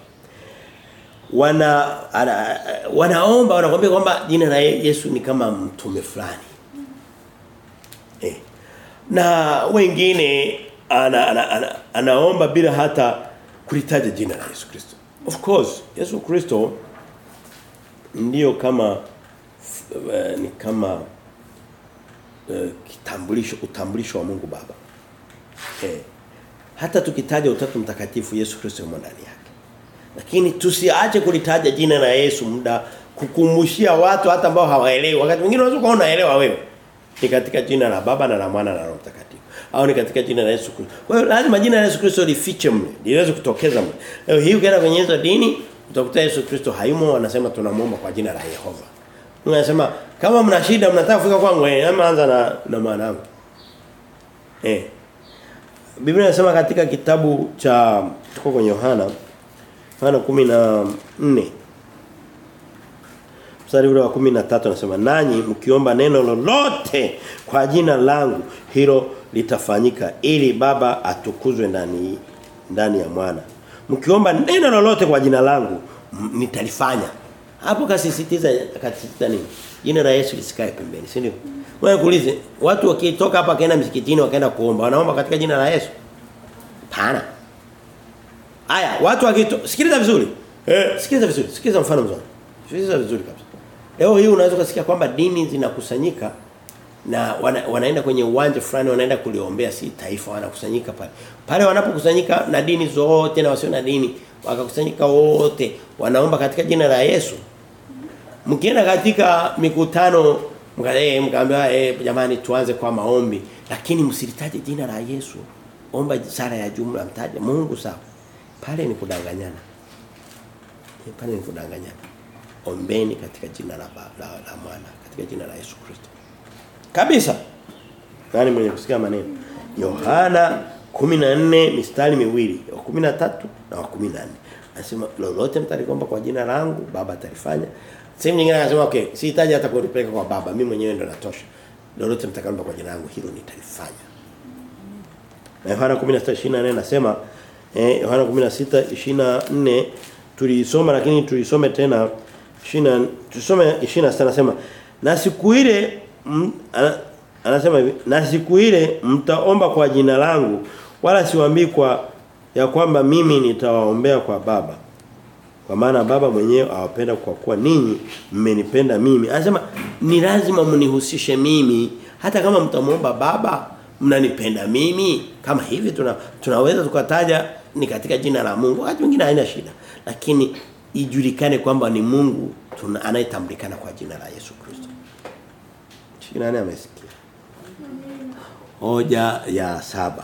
Wana ana, wanaomba wanakuambia kwamba jina la Yesu ni kama mtume fulani. Na wengine ana, ana, ana, anaomba bila hata kulitaja jina la Yesu Kristo. Of course, Yesu Kristo ndio kama uh, ni kama uh, kitambulisho utambulisho wa Mungu Baba. Eh. Hata tukitaja utatu mtakatifu Yesu Kristo yumo ndani yake. Lakini tusiache kulitaja jina la Yesu muda kukumbushia watu hata ambao hawaelewi. Wakati mwingine unaweza kuona unaelewa wewe. Ni katika jina la Baba na la Mwana na la Roho Mtakatifu. Au ni katika jina la Yesu Kristo. Kwa hiyo lazima jina la Yesu Kristo lifiche mle, liweze kutokeza mle. Leo hii ukienda kwenye hizo dini utakuta Yesu Kristo hayumo wanasema tunamuomba kwa jina la Yehova. Unasema kama mna shida mnataka kufika kwangu eh anza na na mwanangu. Eh. Biblia inasema katika kitabu cha tuko kwenye Yohana Yohana 14 Mstari ule wa 13 anasema nanyi mkiomba neno lolote kwa jina langu hilo litafanyika ili baba atukuzwe ndani ndani ya mwana. Mkiomba neno lolote kwa jina langu nitalifanya. Hapo kasisitiza kasisitiza nini? Jina la Yesu lisikae pembeni, si ndio? Wewe kuulize, watu wakitoka hapa kaenda msikitini wakaenda kuomba, wanaomba katika jina la Yesu? Pana. Aya, watu wakito sikiliza vizuri. Eh, sikiliza vizuri. Sikiliza mfano mzuri. Sikiliza vizuri kabisa. Leo hii unaweza kusikia kwamba dini zinakusanyika na wana, wanaenda kwenye uwanja fulani wanaenda kuliombea si taifa wanakusanyika pale. Pale wanapokusanyika na dini zote na wasio na dini wakakusanyika wote wanaomba katika jina la Yesu. Mkienda katika mikutano mkae mkaambia eh jamani tuanze kwa maombi lakini msilitaje jina la Yesu. Omba sala ya jumla mtaje Mungu sawa. Pale ni kudanganyana. Pale ni kudanganyana. Ombeni katika jina la Baba la, la Mwana, katika jina la Yesu Kristo. Kabisa. Nani mwenye kusikia maneno? Yohana 14 mistari miwili, wa 13 na wa 14. Anasema lolote mtalikomba kwa jina langu Baba atalifanya. Sehemu nyingine anasema okay, sihitaji hata kulipeleka kwa Baba, mimi mwenyewe ndo natosha. Lolote mtakalomba kwa jina langu hilo nitalifanya. Na Yohana 16:24 anasema eh Yohana 16:24 tulisoma lakini tulisome tena 20 tusome 26 anasema na siku ile anasema hivi na siku ile mtaomba kwa jina langu wala siwaambii kwa ya kwamba mimi nitawaombea kwa baba. Kwa maana baba mwenyewe awapenda kwa kuwa ninyi mmenipenda mimi. Anasema ni lazima mnihusishe mimi. Hata kama mtamuomba baba mnanipenda mimi. Kama hivi tuna, tunaweza tukataja ni katika jina la Mungu. Wakati mwingine haina shida. Lakini ijulikane kwamba ni Mungu anayetambulikana kwa jina la Yesu Kristo. Nani amesikia? Hoja ya saba.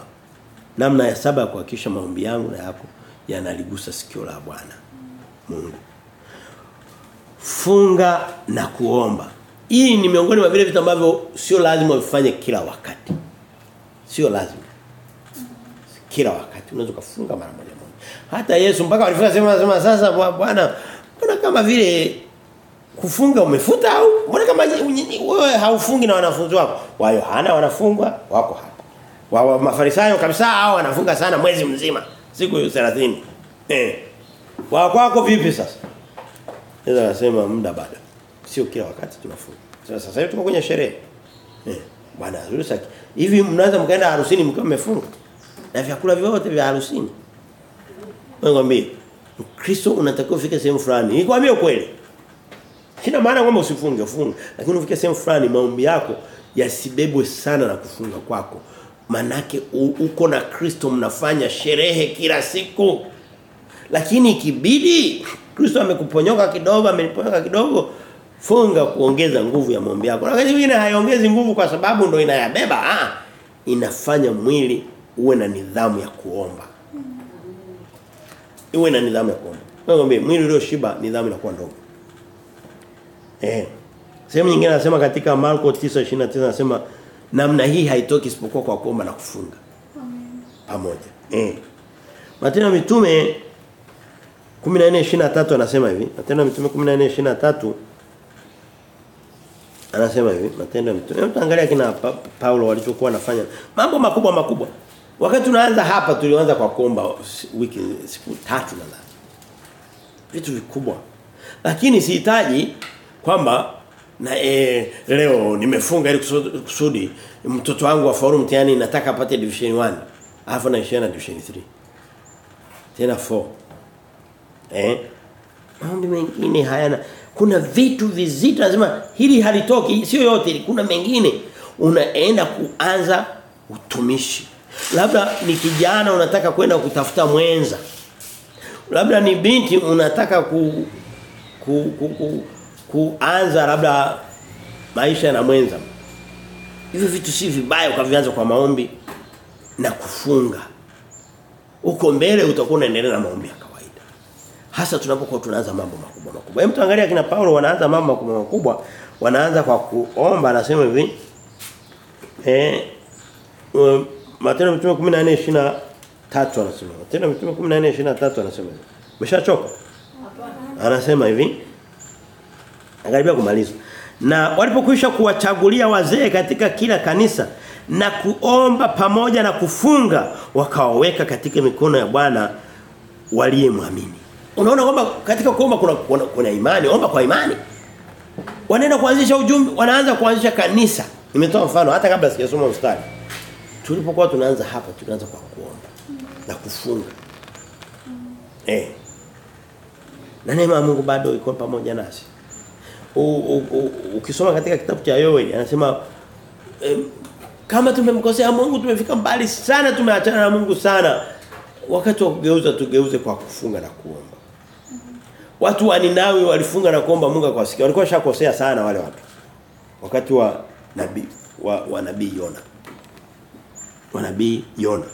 Namna ya saba ya kuhakikisha maombi yangu na yako yanaligusa sikio la Bwana Mungu. Funga na kuomba. Hii ni miongoni mwa vile vitu ambavyo sio lazima ufanye kila wakati. Sio lazima. Kila wakati. Unaweza kufunga mara moja hata Yesu mpaka walifika sema sema sasa bwana mbona kama vile kufunga umefuta au mbona kama wewe haufungi na wanafunzi wako? Wa Yohana wanafungwa wako hapa. Wa, mafarisayo kabisa hao wanafunga sana mwezi mzima siku 30 eh. Wa kwako vipi sasa? Yesu anasema muda bado. Sio kila wakati tunafunga sasa sasa hivi tuko kwenye sherehe. Eh. Bwana Yesu hivi mnaweza mkaenda harusini mkiwa mmefunga? Na vyakula vyote vya harusini wewe Kristo unatakiwa ufike sehemu fulani. Nikwambie ukweli. Sina maana kwamba usifunge ufunge. Lakini ufike sehemu fulani maombi yako yasibebwe sana na kufunga kwako. Manake uko na Kristo mnafanya sherehe kila siku. Lakini ikibidi Kristo amekuponyoka kidogo ameniponyoka kidogo funga kuongeza nguvu ya maombi yako. Wakati mwingine haiongezi nguvu kwa sababu ndo inayabeba. Ah inafanya mwili uwe na nidhamu ya kuomba uwe na nidhamu ya kuomba Nakwambia mwili ulioshiba nidhamu inakuwa ndogo. Eh. Sehemu nyingine anasema katika Marko 9:29 anasema namna hii haitoki isipokuwa kwa kuomba na kufunga. Pamoja. Eh. Matendo ya mitume 14:23 anasema hivi. Matendo ya mitume 14:23 anasema hivi. Matendo ya mitume. Tuangalie kina pa, Paulo walichokuwa wanafanya. Mambo makubwa makubwa wakati tunaanza hapa tulianza kwa kuomba wiki siku tatu na nadhani. Vitu vikubwa. Lakini sihitaji kwamba na e, leo nimefunga ili kusudi mtoto wangu afaulu mtihani nataka apate division 1 alafu naishia na division 3 tena 4 eh mambo mengine hayana. Kuna vitu vizito lazima hili halitoki sio yote kuna mengine. Unaenda kuanza utumishi labda ni kijana unataka kwenda kutafuta mwenza. Labda ni binti unataka ku, ku, ku, ku kuanza labda maisha na mwenza. Hivi vitu si vibaya ukavianza kwa maombi na kufunga. Uko mbele utakuwa unaendelea na maombi ya kawaida. Hasa tunapokuwa tunaanza mambo makubwa makubwa. Hebu tuangalia kina Paulo wanaanza mambo makubwa makubwa. Wanaanza kwa kuomba anasema hivi eh um, Matendo ya mitume 14:23 anasema Matendo ya mitume 14:23 anasema Umeshachoka? umeshachoka anasema hivi Angaribia kumaliza. Na walipokwisha kuwachagulia wazee katika kila kanisa na kuomba pamoja na kufunga wakawaweka katika mikono ya Bwana waliyemwamini. Unaona kwamba katika kuomba kuna, kuna kuna imani, omba kwa imani. Wanaenda kuanzisha ujumbe, wanaanza kuanzisha kanisa. Nimetoa mfano hata kabla sijasoma mstari. Tulipokuwa tunaanza hapa tunaanza kwa kuomba na kufunga. Eh. Na neema ya Mungu bado iko pamoja nasi. Ukisoma katika kitabu cha Yoeli anasema kama tumemkosea Mungu tumefika mbali sana tumeachana na Mungu sana. Wakati wa kugeuza tugeuze kwa kufunga na kuomba. Watu wa Ninawi walifunga na kuomba Mungu akawasikia. Walikuwa shakosea sana wale watu. Wakati wa nabii wa, wa nabii Yona wa nabii Yona.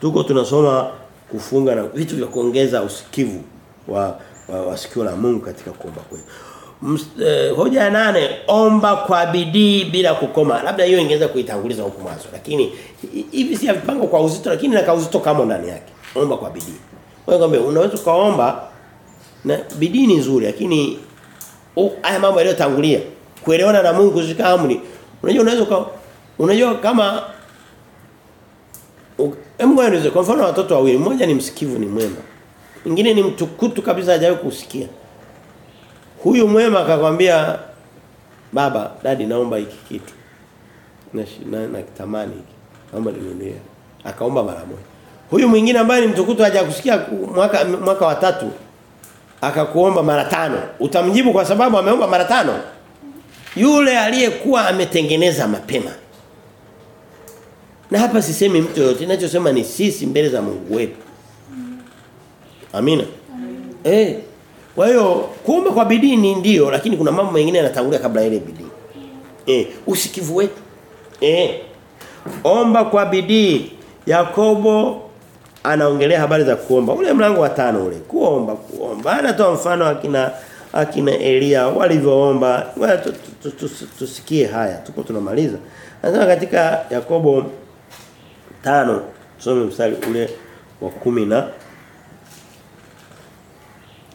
Tuko tunasoma kufunga na vitu vya kuongeza usikivu wa wa, wa la Mungu katika kuomba kwetu eh, hoja ya nane omba kwa bidii bila kukoma. Labda hiyo ingeweza kuitanguliza huko mwanzo lakini hivi si vipango kwa uzito lakini na kauzito kama ndani yake. Omba kwa bidii. Wewe ngombe unaweza kaomba na bidii ni nzuri lakini haya mambo yaliyotangulia kuelewana na Mungu zikaamuni. unajua unaweza unajua kama Mungu nieleze kwa mfano watoto wawili mmoja ni msikivu ni mwema mwingine ni mtukutu kabisa hajawahi kusikia Huyu mwema akakwambia baba dadi naomba hiki kitu. Na na, na kitamani hiki. Naomba ninunulie. Akaomba mara moja. Huyu mwingine ambaye ni mtukutu hajakusikia mwaka mwaka wa tatu akakuomba mara tano. Utamjibu kwa sababu ameomba mara tano. Yule aliyekuwa ametengeneza mapema. Na hapa sisemi mtu yote, ninachosema ni sisi mbele za Mungu wetu. Amina. Eh. Kwa hiyo kuomba kwa bidii ni ndio lakini kuna mambo mengine yanatangulia kabla ile bidii. Eh, usikivu wetu. Eh. Omba kwa bidii. Yakobo anaongelea habari za kuomba. Ule mlango wa tano ule. Kuomba, kuomba. Anatoa mfano akina akina Elia walivyoomba. Tusikie haya. Tuko tunamaliza. Anasema katika Yakobo tano tusome mstari ule wa kumi na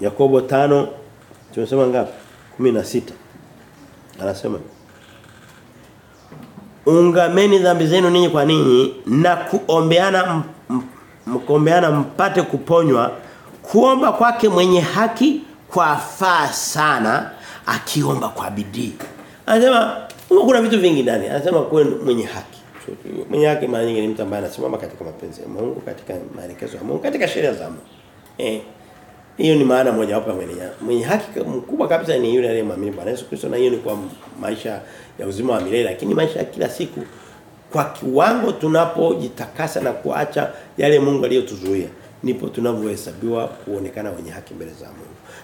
Yakobo tano tumesema ngapi? 16. Anasema Ungameni dhambi zenu ninyi kwa ninyi na kuombeana mkombeana mpate kuponywa kuomba kwake mwenye haki kwa faa sana akiomba kwa bidii. Anasema kuna vitu vingi ndani. Anasema kuwe mwenye haki. Mwenye haki mara nyingi ni mtu ambaye anasimama katika mapenzi ya Mungu, katika maelekezo ya Mungu, katika sheria za Mungu. Eh. Hiyo ni maana moja wapo mwenye mwenye haki mkubwa kabisa ni yule aliyemwamini Bwana Yesu Kristo na hiyo ni kwa maisha ya uzima wa milele lakini maisha ya kila siku kwa kiwango tunapojitakasa na kuacha yale Mungu aliyotuzuia nipo tunavyohesabiwa kuonekana wenye haki mbele za Mungu.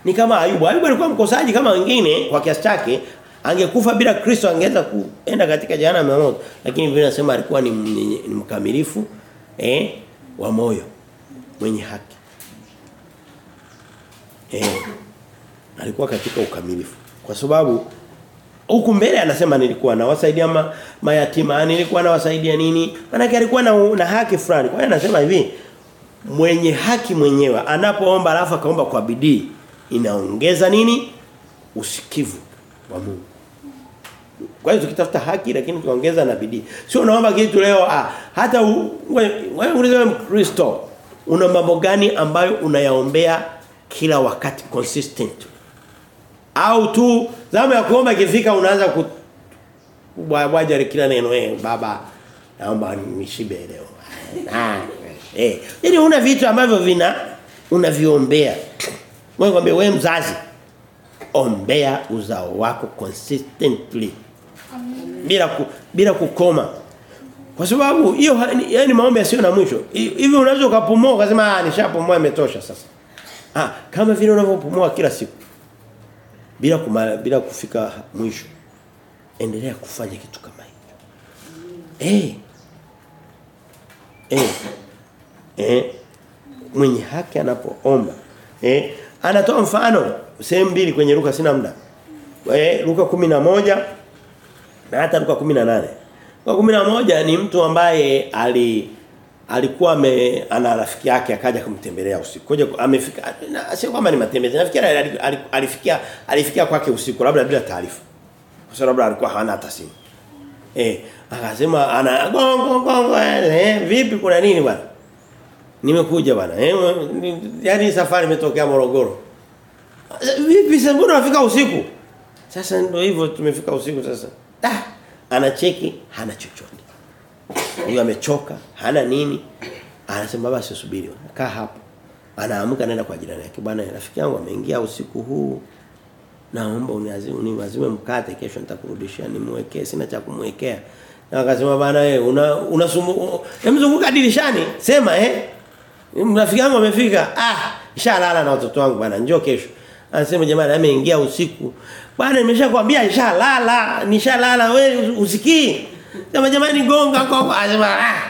Ni kama Ayubu, Ayubu alikuwa mkosaji kama wengine kwa kiasi chake angekufa bila Kristo angeweza kuenda katika jehanamu ya moto lakini vile nasema alikuwa ni, ni, ni mkamilifu eh wa moyo mwenye haki. Eh. Alikuwa katika ukamilifu. Kwa sababu huku mbele anasema nilikuwa nawasaidia ma, mayatima, nilikuwa nawasaidia nini? Maana alikuwa na, na haki fulani. Kwa hiyo anasema hivi, mwenye haki mwenyewe anapoomba alafu akaomba kwa bidii inaongeza nini? Usikivu wa Mungu. Kwa hiyo tukitafuta haki lakini tuongeza na bidii. Sio unaomba kitu leo ah, hata wewe unasema Mkristo una mambo gani ambayo unayaombea kila wakati consistent? Au tu zamu ya kuomba ikifika unaanza ku bwaja kila neno eh baba naomba nishibe leo. Ah eh yani una vitu ambavyo vina unaviombea. Wewe kwambie wewe mzazi ombea uzao wako consistently bila ku, bila kukoma kwa sababu hiyo yani maombi yasiyo na mwisho hivi unaweza ukapumua ukasema ah nishapumua imetosha sasa Ah, kama vile unavyopumua kila siku. Bila kumala, bila kufika mwisho. Endelea kufanya kitu kama hicho. Eh. Eh. Eh. Mwenye haki anapoomba. Eh. Anatoa mfano sehemu mbili kwenye Luka sina muda. Eh, Luka 11 na hata Luka 18. Luka 11 ni mtu ambaye ali alikuwa ame, ana rafiki yake akaja kumtembelea usiku. Koje amefika sio kama ni matembezi. Nafikiri alifikia alifikia kwake usiku labda bila taarifa. Kwa sababu labda alikuwa hana hata simu. Eh, akasema ana gongo gongo eh vipi kuna nini bwana? Nimekuja bwana. Eh yani safari imetokea Morogoro. Vipi sasa mbona unafika usiku? Sasa ndio hivyo tumefika usiku sasa. Ah, anacheki hana chochote. Huyo amechoka, hana nini? Anasema baba asisubiri. kaa hapo. Anaamka anaenda kwa jirani yake, bwana rafiki yangu ameingia usiku huu. Naomba uniazime uniwazime mkate kesho nitakurudishia nimwekee sina cha kumwekea. Na akasema bwana wewe una unasumu mzunguka dirishani, sema eh. Rafiki yangu amefika. Ah, ishalala na watoto wangu bwana, njoo kesho. Anasema jamani ameingia usiku. Bwana nimeshakwambia ishalala, nishalala wewe usikii. Kama jamani gonga gonga anasema ah.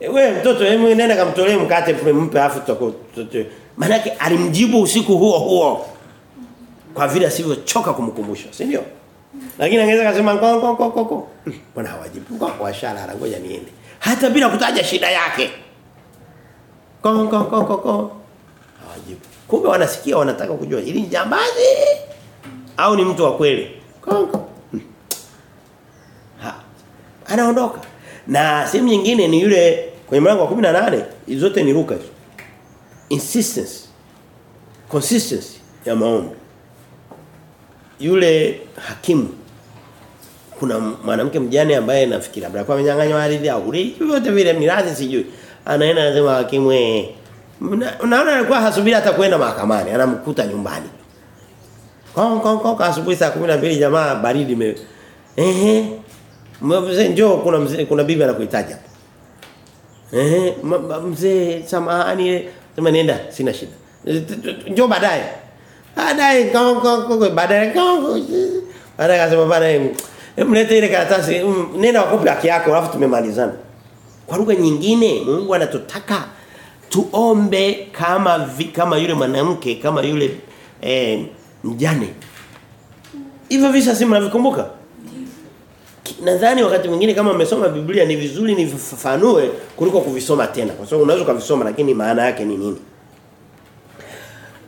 Wewe mtoto hebu nenda kamtolee mkate mpe afu tutakoto. Maana yake alimjibu usiku huo huo. Kwa vile asivyochoka kumkumbusha, si ndio? Lakini angeweza kusema gongo koko koko. Bwana hawajibu. Gongo washalala ngoja niende. Hata bila kutaja shida yake. Gongo koko koko. Hawajibu. Kumbe wanasikia wanataka kujua ili jambazi au ni mtu wa kweli. Ha. Anaondoka. Na sehemu nyingine ni yule kwenye mlango wa 18 hizo zote ni Luka. Insistence. Consistency ya maombi. Yule hakimu kuna mwanamke mjane ambaye nafikiri labda kwa amenyang'anywa ardhi au yote vile mirathi sijui. anaenda anasema hakimu eh unaona alikuwa hasubiri hata kwenda mahakamani anamkuta nyumbani Kong kong kong asubuhi saa 12 jamaa baridi ime ehe. Mzee njoo kuna mzee kuna bibi anakuhitaji hapa Eh eh. mzee samahani sema nenda sina shida. Eh, njoo baadaye. Baadaye kong kong kong baadaye kong baadaye akasema bana mlete ile karatasi nenda wakupe haki yako alafu tumemalizana. Kwa lugha nyingine Mungu anatutaka tuombe kama vi, kama yule mwanamke kama yule eh, mjane. Hivyo visa si mnavikumbuka? Nadhani wakati mwingine kama umesoma Biblia ni vizuri nivifafanue kuliko kuvisoma tena. Kwa sababu unaweza kuvisoma lakini maana yake ni nini?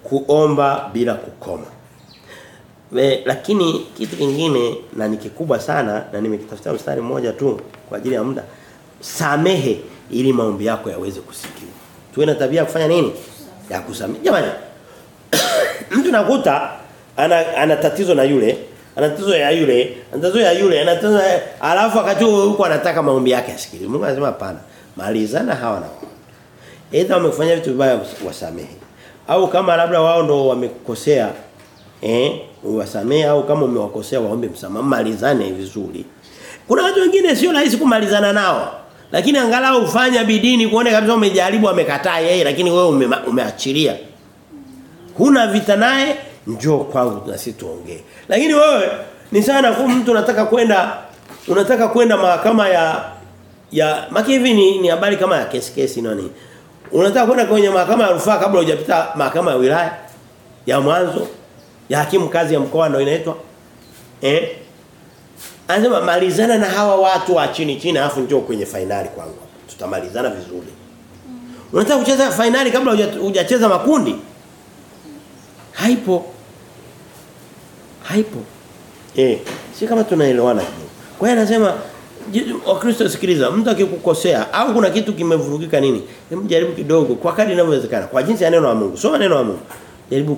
Kuomba bila kukoma. We, lakini kitu kingine na ni kikubwa sana na nimekitafuta mstari mmoja tu kwa ajili ya muda. Samehe ili maombi yako yaweze kusikiwa. Tuwe na tabia ya kufanya nini? Ya kusamehe. Jamani, mtu nakuta ana ana tatizo na yule, ana tatizo ya yule, ana tatizo ya yule, ana tatizo alafu wakati huko anataka maombi yake asikilize. Mungu anasema hapana. Malizana hawa na wao. Aidha wamefanya vitu vibaya wasamehe. Au kama labda wao ndo wamekosea eh uwasamehe au kama umewakosea waombe msamaha malizane vizuri. Kuna watu wengine sio rahisi kumalizana nao. Lakini angalau ufanya bidii kuone kabisa umejaribu amekataa yeye lakini wewe ume, umeachilia. Huna vita naye njoo kwangu na sisi tuongee. Lakini wewe ni sana kwa mtu unataka kwenda unataka kwenda mahakama ya ya maki hivi ni, ni habari kama ya kesi kesi nani. Unataka kwenda kwenye mahakama ya rufaa kabla hujapita mahakama ya wilaya ya mwanzo ya hakimu kazi ya mkoa ndio inaitwa eh Anasema malizana na hawa watu wa chini chini afu njoo kwenye finali kwangu. Tutamalizana vizuri. Unataka kucheza finali kabla hujacheza makundi? Haipo. Haipo. Eh, si kama tunaelewana kidogo. Kwa hiyo anasema Wakristo sikiliza, mtu akikukosea au kuna kitu kimevurugika nini? Hebu jaribu kidogo kwa kadri inavyowezekana. Kwa jinsi ya neno la Mungu. Soma neno la Mungu. Jaribu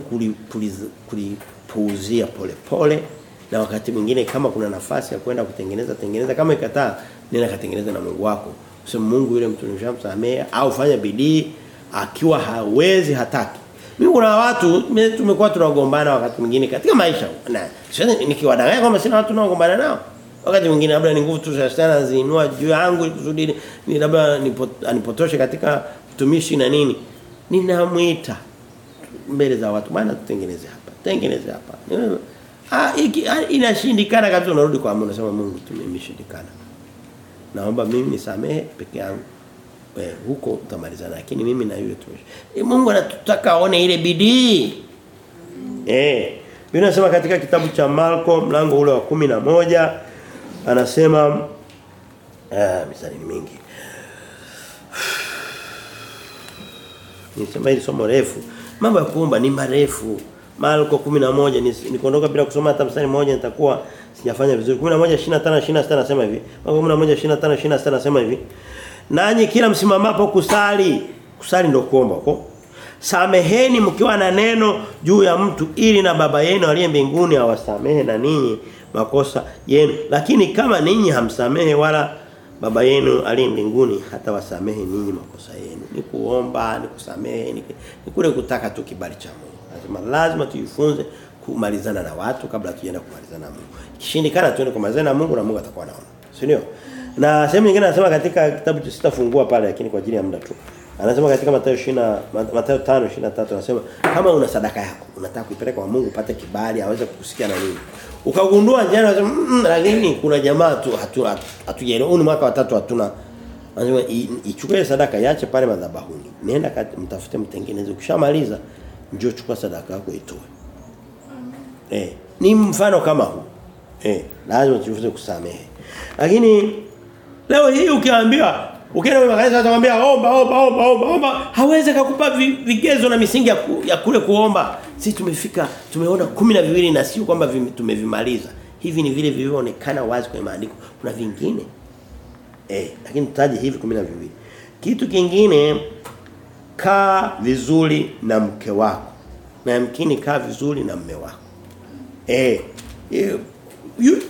kulipuuzia pole pole na wakati mwingine kama kuna nafasi ya kwenda kutengeneza tengeneza kama ikataa nenda katengeneza na Mungu wako. Useme Mungu yule mtu nishamsamea au fanya bidii akiwa hawezi hataki. Mimi kuna watu tumekuwa tunagombana wakati mwingine katika maisha. Na sio nikiwadanganya kwamba sina watu tunaogombana nao. Wakati mwingine labda ni nguvu tu za shetani zinua juu yangu kusudi ni labda nipotoshe katika utumishi na nini. ninamwita mbele za watu bwana tutengeneze hapa. Tengeneze hapa. Ah ah, inashindikana kabisa unarudi kwa Mungu unasema Mungu tumemshindikana. Naomba mimi nisamehe peke yangu. Wewe huko utamalizana lakini mimi na yule tumesha E, Mungu anatutaka aone ile bidii. Eh. Biblia inasema katika kitabu cha Marko mlango ule wa kumi na moja anasema ah misali ni mingi. Nisema hili somo refu. Mambo ya kuomba ni marefu. Marko 11 nikondoka bila kusoma hata mstari mmoja nitakuwa sijafanya vizuri. 11 25 26 nasema hivi. Marko 11 25 26 nasema hivi. Nanyi kila msimamapo kusali, kusali ndio kuomba huko. Sameheni mkiwa na neno juu ya mtu ili na baba yenu aliye mbinguni awasamehe na ninyi makosa yenu. Lakini kama ninyi hamsamehe wala baba yenu aliye mbinguni hata wasamehe ninyi makosa yenu. Ni kuomba, ni kusamehe, ni, ni kule kutaka tu kibali cha Mungu. Lazima lazima tujifunze kumalizana na watu kabla tujaenda kumalizana na Mungu. Kishindikana tuende kumalizana na Mungu na Mungu atakuwa anaona. Si ndio? Na sehemu nyingine anasema katika kitabu sitafungua pale lakini kwa ajili ya muda tu. Anasema katika Mathayo 20 Mathayo 5:23 anasema kama una sadaka yako unataka kuipeleka kwa Mungu upate kibali aweze kukusikia na nini. Ukagundua jana unasema mmm, lakini kuna jamaa tu hatu hatujaelewa huni mwaka wa tatu hatuna anasema ichukue sadaka iache pale madhabahuni. Nenda kati, mtafute mtengeneze ukishamaliza njoo chukua sadaka yako itoe. Eh, ni mfano kama huu. Eh, lazima tujifunze kusamehe. Lakini leo hii ukiambiwa ukienda kwenye makanisa atakwambia omba omba omba omba omba hawezi kukupa vigezo na misingi ya, ku, ya kule kuomba. Sisi tumefika tumeona kumi na viwili na sio kwamba vim- tumevimaliza. Hivi ni vile vilivyoonekana wazi kwenye maandiko. Kuna vingine. Eh, lakini tutaje hivi kumi na viwili. Kitu kingine kaa vizuri na mke wako. Na yamkini kaa vizuri na mme wako. Eh, eh,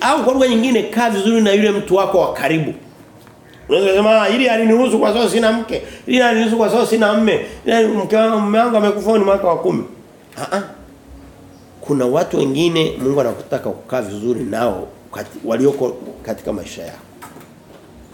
au kwa lugha nyingine kaa vizuri na yule mtu wako wa karibu. Unaweza kusema ili alinihusu kwa sababu sina mke, ili alinihusu kwa sababu sina mume. Ili mke wangu mume wangu amekufa ni mwaka wa kumi. Ah ah. Kuna watu wengine Mungu anakutaka kukaa vizuri nao kati, walioko katika maisha yako.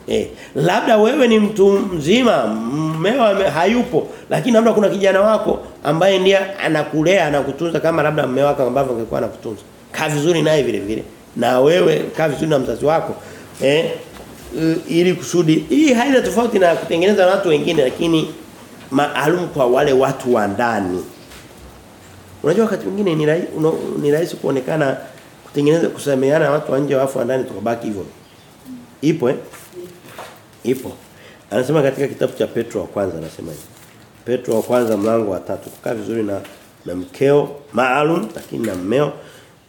Eh, labda wewe ni mtu mzima, mmeo hayupo, lakini labda kuna kijana wako ambaye ndiye anakulea, anakutunza kama labda mume wako ambavyo angekuwa anakutunza. Kaa vizuri naye vile vile. Na wewe kaa vizuri na mzazi wako. Eh, ili kusudi hii haina tofauti na kutengeneza na watu wengine lakini maalum kwa wale watu wa ndani. Unajua wakati mwingine ni rahisi ni rahisi kuonekana kutengeneza kusameheana na watu wa nje wafu wa ndani tukabaki hivyo. Ipo eh? Ipo. Anasema katika kitabu cha Petro wa kwanza anasema hivi. Petro wa kwanza mlango wa tatu kukaa vizuri na na mkeo maalum lakini na mmeo.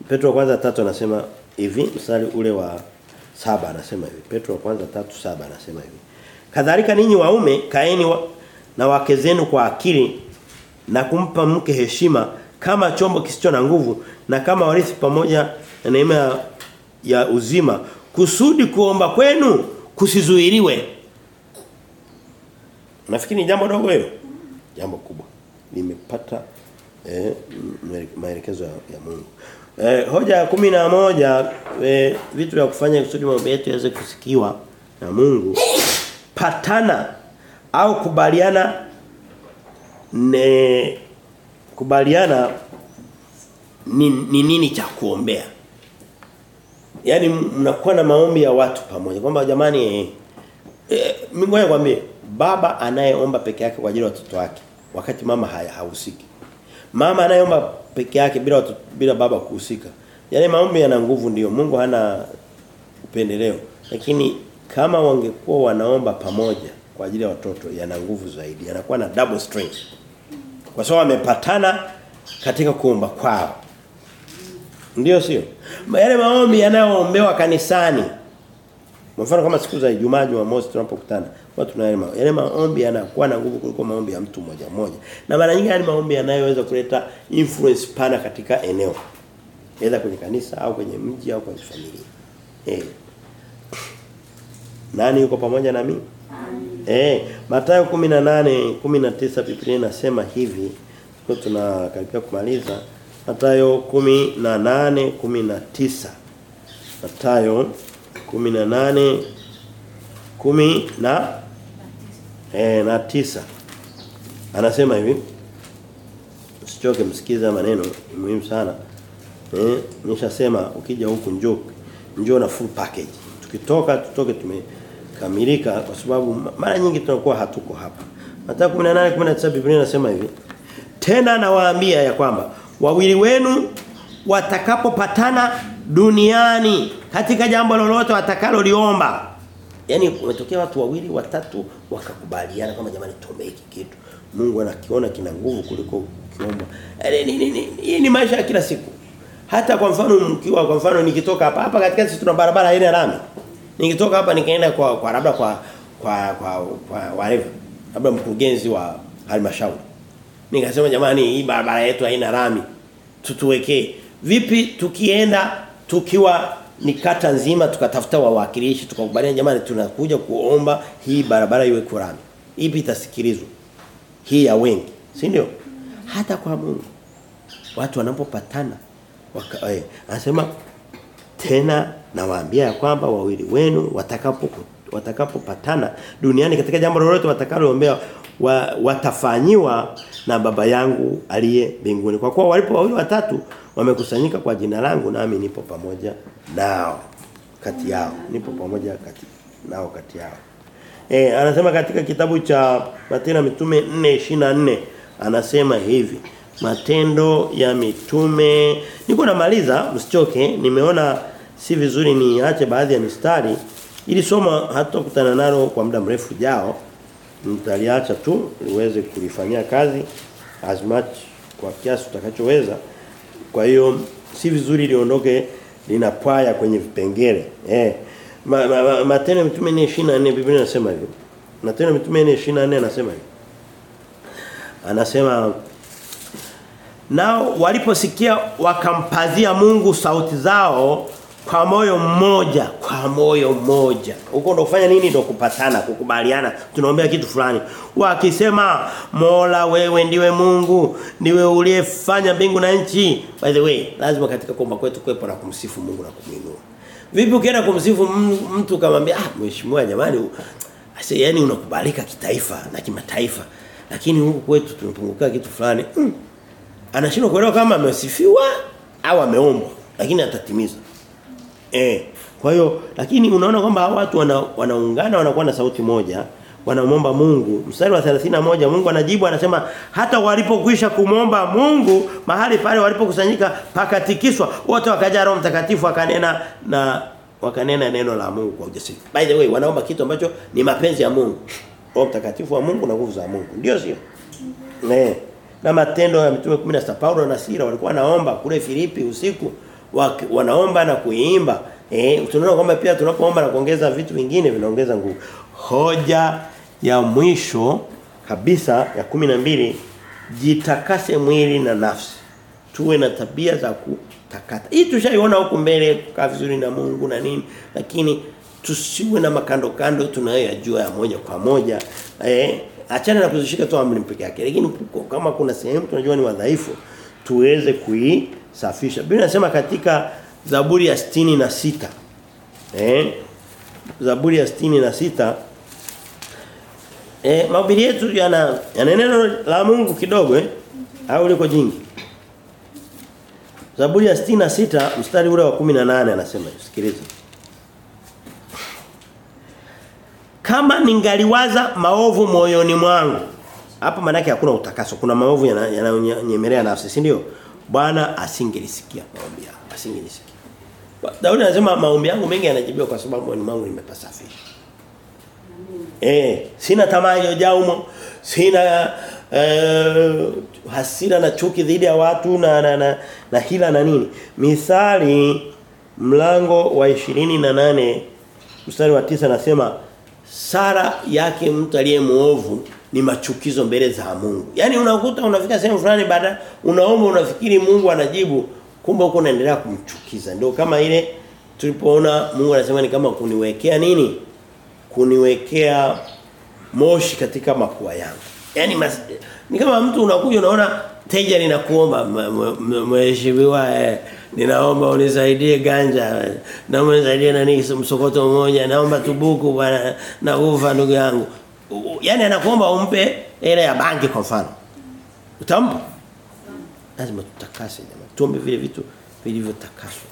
Petro wa kwanza tatu anasema hivi mstari ule wa saba anasema hivi. Petro wa kwanza tatu saba anasema hivi. Kadhalika ninyi waume kaeni wa, na wake zenu kwa akili na kumpa mke heshima kama chombo kisicho na nguvu na kama warithi pamoja na neema ya, ya uzima kusudi kuomba kwenu kusizuiliwe. Nafikiri ni jambo dogo hilo. Jambo kubwa. Nimepata eh, maelekezo ya, ya Mungu. Eh, hoja ya kumi na moja eh, vitu vya kufanya kusudi mambo yetu yaweze kusikiwa na Mungu. Patana au kubaliana ne kubaliana ni, ni nini cha kuombea. Yaani mnakuwa na maombi ya watu pamoja kwamba jamani eh, eh ngoja kwambie baba anayeomba peke yake kwa ajili ya watoto wake wakati mama haya hahusiki. Mama anayeomba peke yake bila watu, bila baba kuhusika. Yale maombi yana nguvu ndiyo Mungu hana upendeleo. Lakini kama wangekuwa wanaomba pamoja kwa ajili ya watoto yana nguvu zaidi. Yanakuwa na double strength. Kwa sababu wamepatana katika kuomba kwao. Ndiyo sio? Yale maombi yanayoombewa kanisani. Kwa mfano kama siku za Ijumaa Jumamosi tunapokutana, watu tuna yale maombi. Yale maombi yanakuwa na nguvu kuliko maombi ya mtu mmoja mmoja. Na mara nyingi yale maombi yanayoweza kuleta influence pana katika eneo. Aidha kwenye kanisa au kwenye mji au kwenye familia. Eh. Nani yuko pamoja na mimi? Eh, Mathayo 18 19 Biblia inasema hivi. Kwa tunakaribia kumaliza. Mathayo 18 19. Mathayo 18 10 na eh na tisa. Anasema hivi usichoke msikiza maneno muhimu sana. Eh nishasema ukija huku njoo njoo na full package. Tukitoka tutoke tumekamilika kwa sababu mara nyingi tunakuwa hatuko hapa. Mathayo 18 19 Biblia inasema hivi tena nawaambia ya kwamba wawili wenu watakapopatana duniani katika jambo lolote watakaloliomba Yaani umetokea watu wawili watatu wakakubaliana kama jamani tuombe hiki kitu. Mungu anakiona kina nguvu kuliko kiomba. Hii ni maisha ya kila siku. Hata kwa mfano mkiwa kwa mfano nikitoka hapa hapa katika sisi tuna barabara ile lami. Nikitoka hapa nikaenda kwa kwa labda kwa kwa kwa, kwa whatever. Labda mkurugenzi wa halmashauri. Nikasema jamani hii barabara yetu haina lami. Tutuwekee. Vipi tukienda tukiwa ni kata nzima tukatafuta wawakilishi tukakubaliana jamani tunakuja kuomba hii barabara iwe kurami. Ipi itasikilizwa? Hii ya wengi, si ndio? Hata kwa Mungu. Watu wanapopatana eh, anasema tena nawaambia ya kwamba wawili wenu watakapo watakapopatana duniani katika jambo lolote watakaloombea wa, watafanyiwa na baba yangu aliye mbinguni. Kwa kuwa walipo wawili watatu wamekusanyika kwa jina langu nami nipo pamoja nao kati yao. Nipo pamoja kati nao kati yao. E, anasema katika kitabu cha Matendo ya Mitume 4:24 anasema hivi. Matendo ya mitume niko namaliza msichoke nimeona si vizuri niache baadhi ya mistari ili somo hatukutana nalo kwa muda mrefu jao nitaliacha tu liweze kulifanyia kazi as much kwa kiasi utakachoweza. Kwa hiyo si vizuri liondoke linapwaya kwenye vipengele. Eh ma, ma, ma, matendo mitume 24 Biblia inasema hivyo matendo mitume 24 anasema hivyo anasema nao waliposikia wakampazia Mungu sauti zao kwa moyo mmoja, kwa moyo mmoja. Huko ndo kufanya nini ndo kupatana, kukubaliana. Tunaombea kitu fulani. Wakisema Mola wewe ndiwe Mungu, ndiwe uliyefanya mbingu na nchi. By the way, lazima katika kuomba kwetu kwepo na kumsifu Mungu na kumuinua. Vipi ukienda kumsifu mtu kamaambia ah mheshimiwa jamani ase yani unakubalika kitaifa na kimataifa lakini huku kwetu tumepungukia kitu fulani mm. anashindwa kuelewa kama amesifiwa au ameombwa lakini atatimiza eh kwa hiyo lakini unaona kwamba watu wana, wanaungana wanakuwa na sauti moja wanamwomba Mungu. Mstari wa 31 Mungu anajibu anasema hata walipokwisha kumwomba Mungu mahali pale walipokusanyika pakatikiswa. Wote wakaja Roho Mtakatifu akanena na wakanena neno la Mungu kwa ujasiri. By the way wanaomba kitu ambacho ni mapenzi ya Mungu. Roho Mtakatifu wa Mungu na nguvu za Mungu. Ndio sio? Ne na matendo ya mitume 16 Paulo na Sila walikuwa naomba kule Filipi usiku wanaomba na kuimba eh tunaona kwamba pia tunapoomba na kuongeza vitu vingine vinaongeza nguvu. Hoja ya mwisho kabisa ya kumi na mbili jitakase mwili na nafsi. Tuwe na tabia za kutakata. Hii tushaiona huko mbele kukaa vizuri na Mungu na nini lakini tusiwe na makando kando tunayoyajua ya moja kwa moja eh achana na kuzishika tu amri peke yake. Lakini kama kuna sehemu tunajua ni wadhaifu tuweze kuisafisha Biblia inasema katika Zaburi ya sitini na sita eh Zaburi ya sitini na sita Eh mahubiri yetu yana yana neno la Mungu kidogo eh au liko jingi. Zaburi ya 66 mstari ule wa 18 anasema sikiliza. Kama ningaliwaza maovu moyoni mwangu. Hapa maana hakuna utakaso, kuna maovu yananyemelea yana nafsi, si ndio? Bwana asingelisikia maombi yako, asingelisikia. Daudi anasema maombi yangu mengi yanajibiwa kwa sababu moyo mwangu nimepasafisha. Eh, sina tamaa iliyojaa humo. Sina eh, hasira na chuki dhidi ya watu na na, na na hila na nini. Mithali mlango wa 28 mstari wa 9 nasema sara yake mtu aliye muovu ni machukizo mbele za Mungu. Yaani unakuta unafika sehemu fulani baada unaomba unafikiri Mungu anajibu kumbe uko unaendelea kumchukiza. Ndio kama ile tulipoona Mungu anasema ni kama kuniwekea nini? kuniwekea moshi katika mapua yangu. Yaani ni kama mtu unakuja unaona teja linakuomba mheshimiwa eh, ninaomba unisaidie ganja na unisaidie nani msokoto mmoja naomba tubuku bwana na ufa ndugu yangu. Yaani anakuomba umpe ile ya banki kwa mfano. Utampa? Lazima tutakase jamani. Tuombe vile vitu vilivyotakaswa.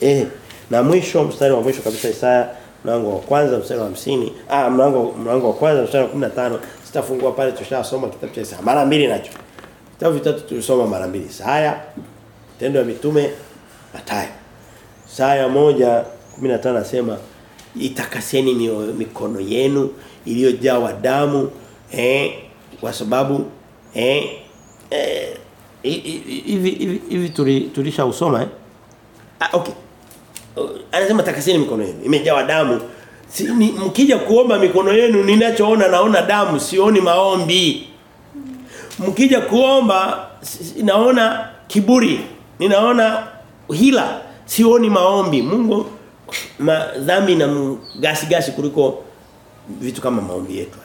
Eh na mwisho mstari wa mwisho kabisa Isaya mlango wa kwanza mstari wa 50 ah mlango mlango wa kwanza mstari wa 15 sitafungua pale tushasoma kitabu cha Isaya mara mbili nacho vitabu vitatu tulisoma mara mbili Isaya tendo ya mitume Mathayo Isaya moja 15 nasema itakaseni mikono yenu iliyojawa damu eh kwa sababu eh hivi hivi hivi tulisha usoma eh? Ah okay. Anasema takasini mikono yenu imejawa damu si, ni, mkija kuomba mikono yenu ninachoona naona damu sioni maombi. Mkija kuomba naona kiburi ninaona hila sioni maombi. Mungu ma, dhambi na gasi gasi kuliko vitu kama maombi yetu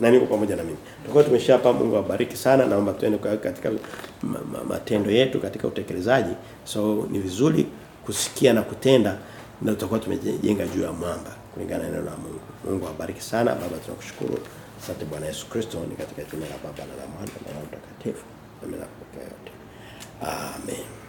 na niko pamoja na mimi tutakuwa tumeshapa Mungu awabariki sana naomba tuende katika matendo yetu katika utekelezaji so ni vizuri kusikia na kutenda na tutakuwa tumejenga juu ya mwamba kulingana na neno la Mungu. Mungu awabariki sana baba tunakushukuru. Asante Bwana Yesu Kristo ni katika jina la Baba na la Mwana na la Mtakatifu. Amen.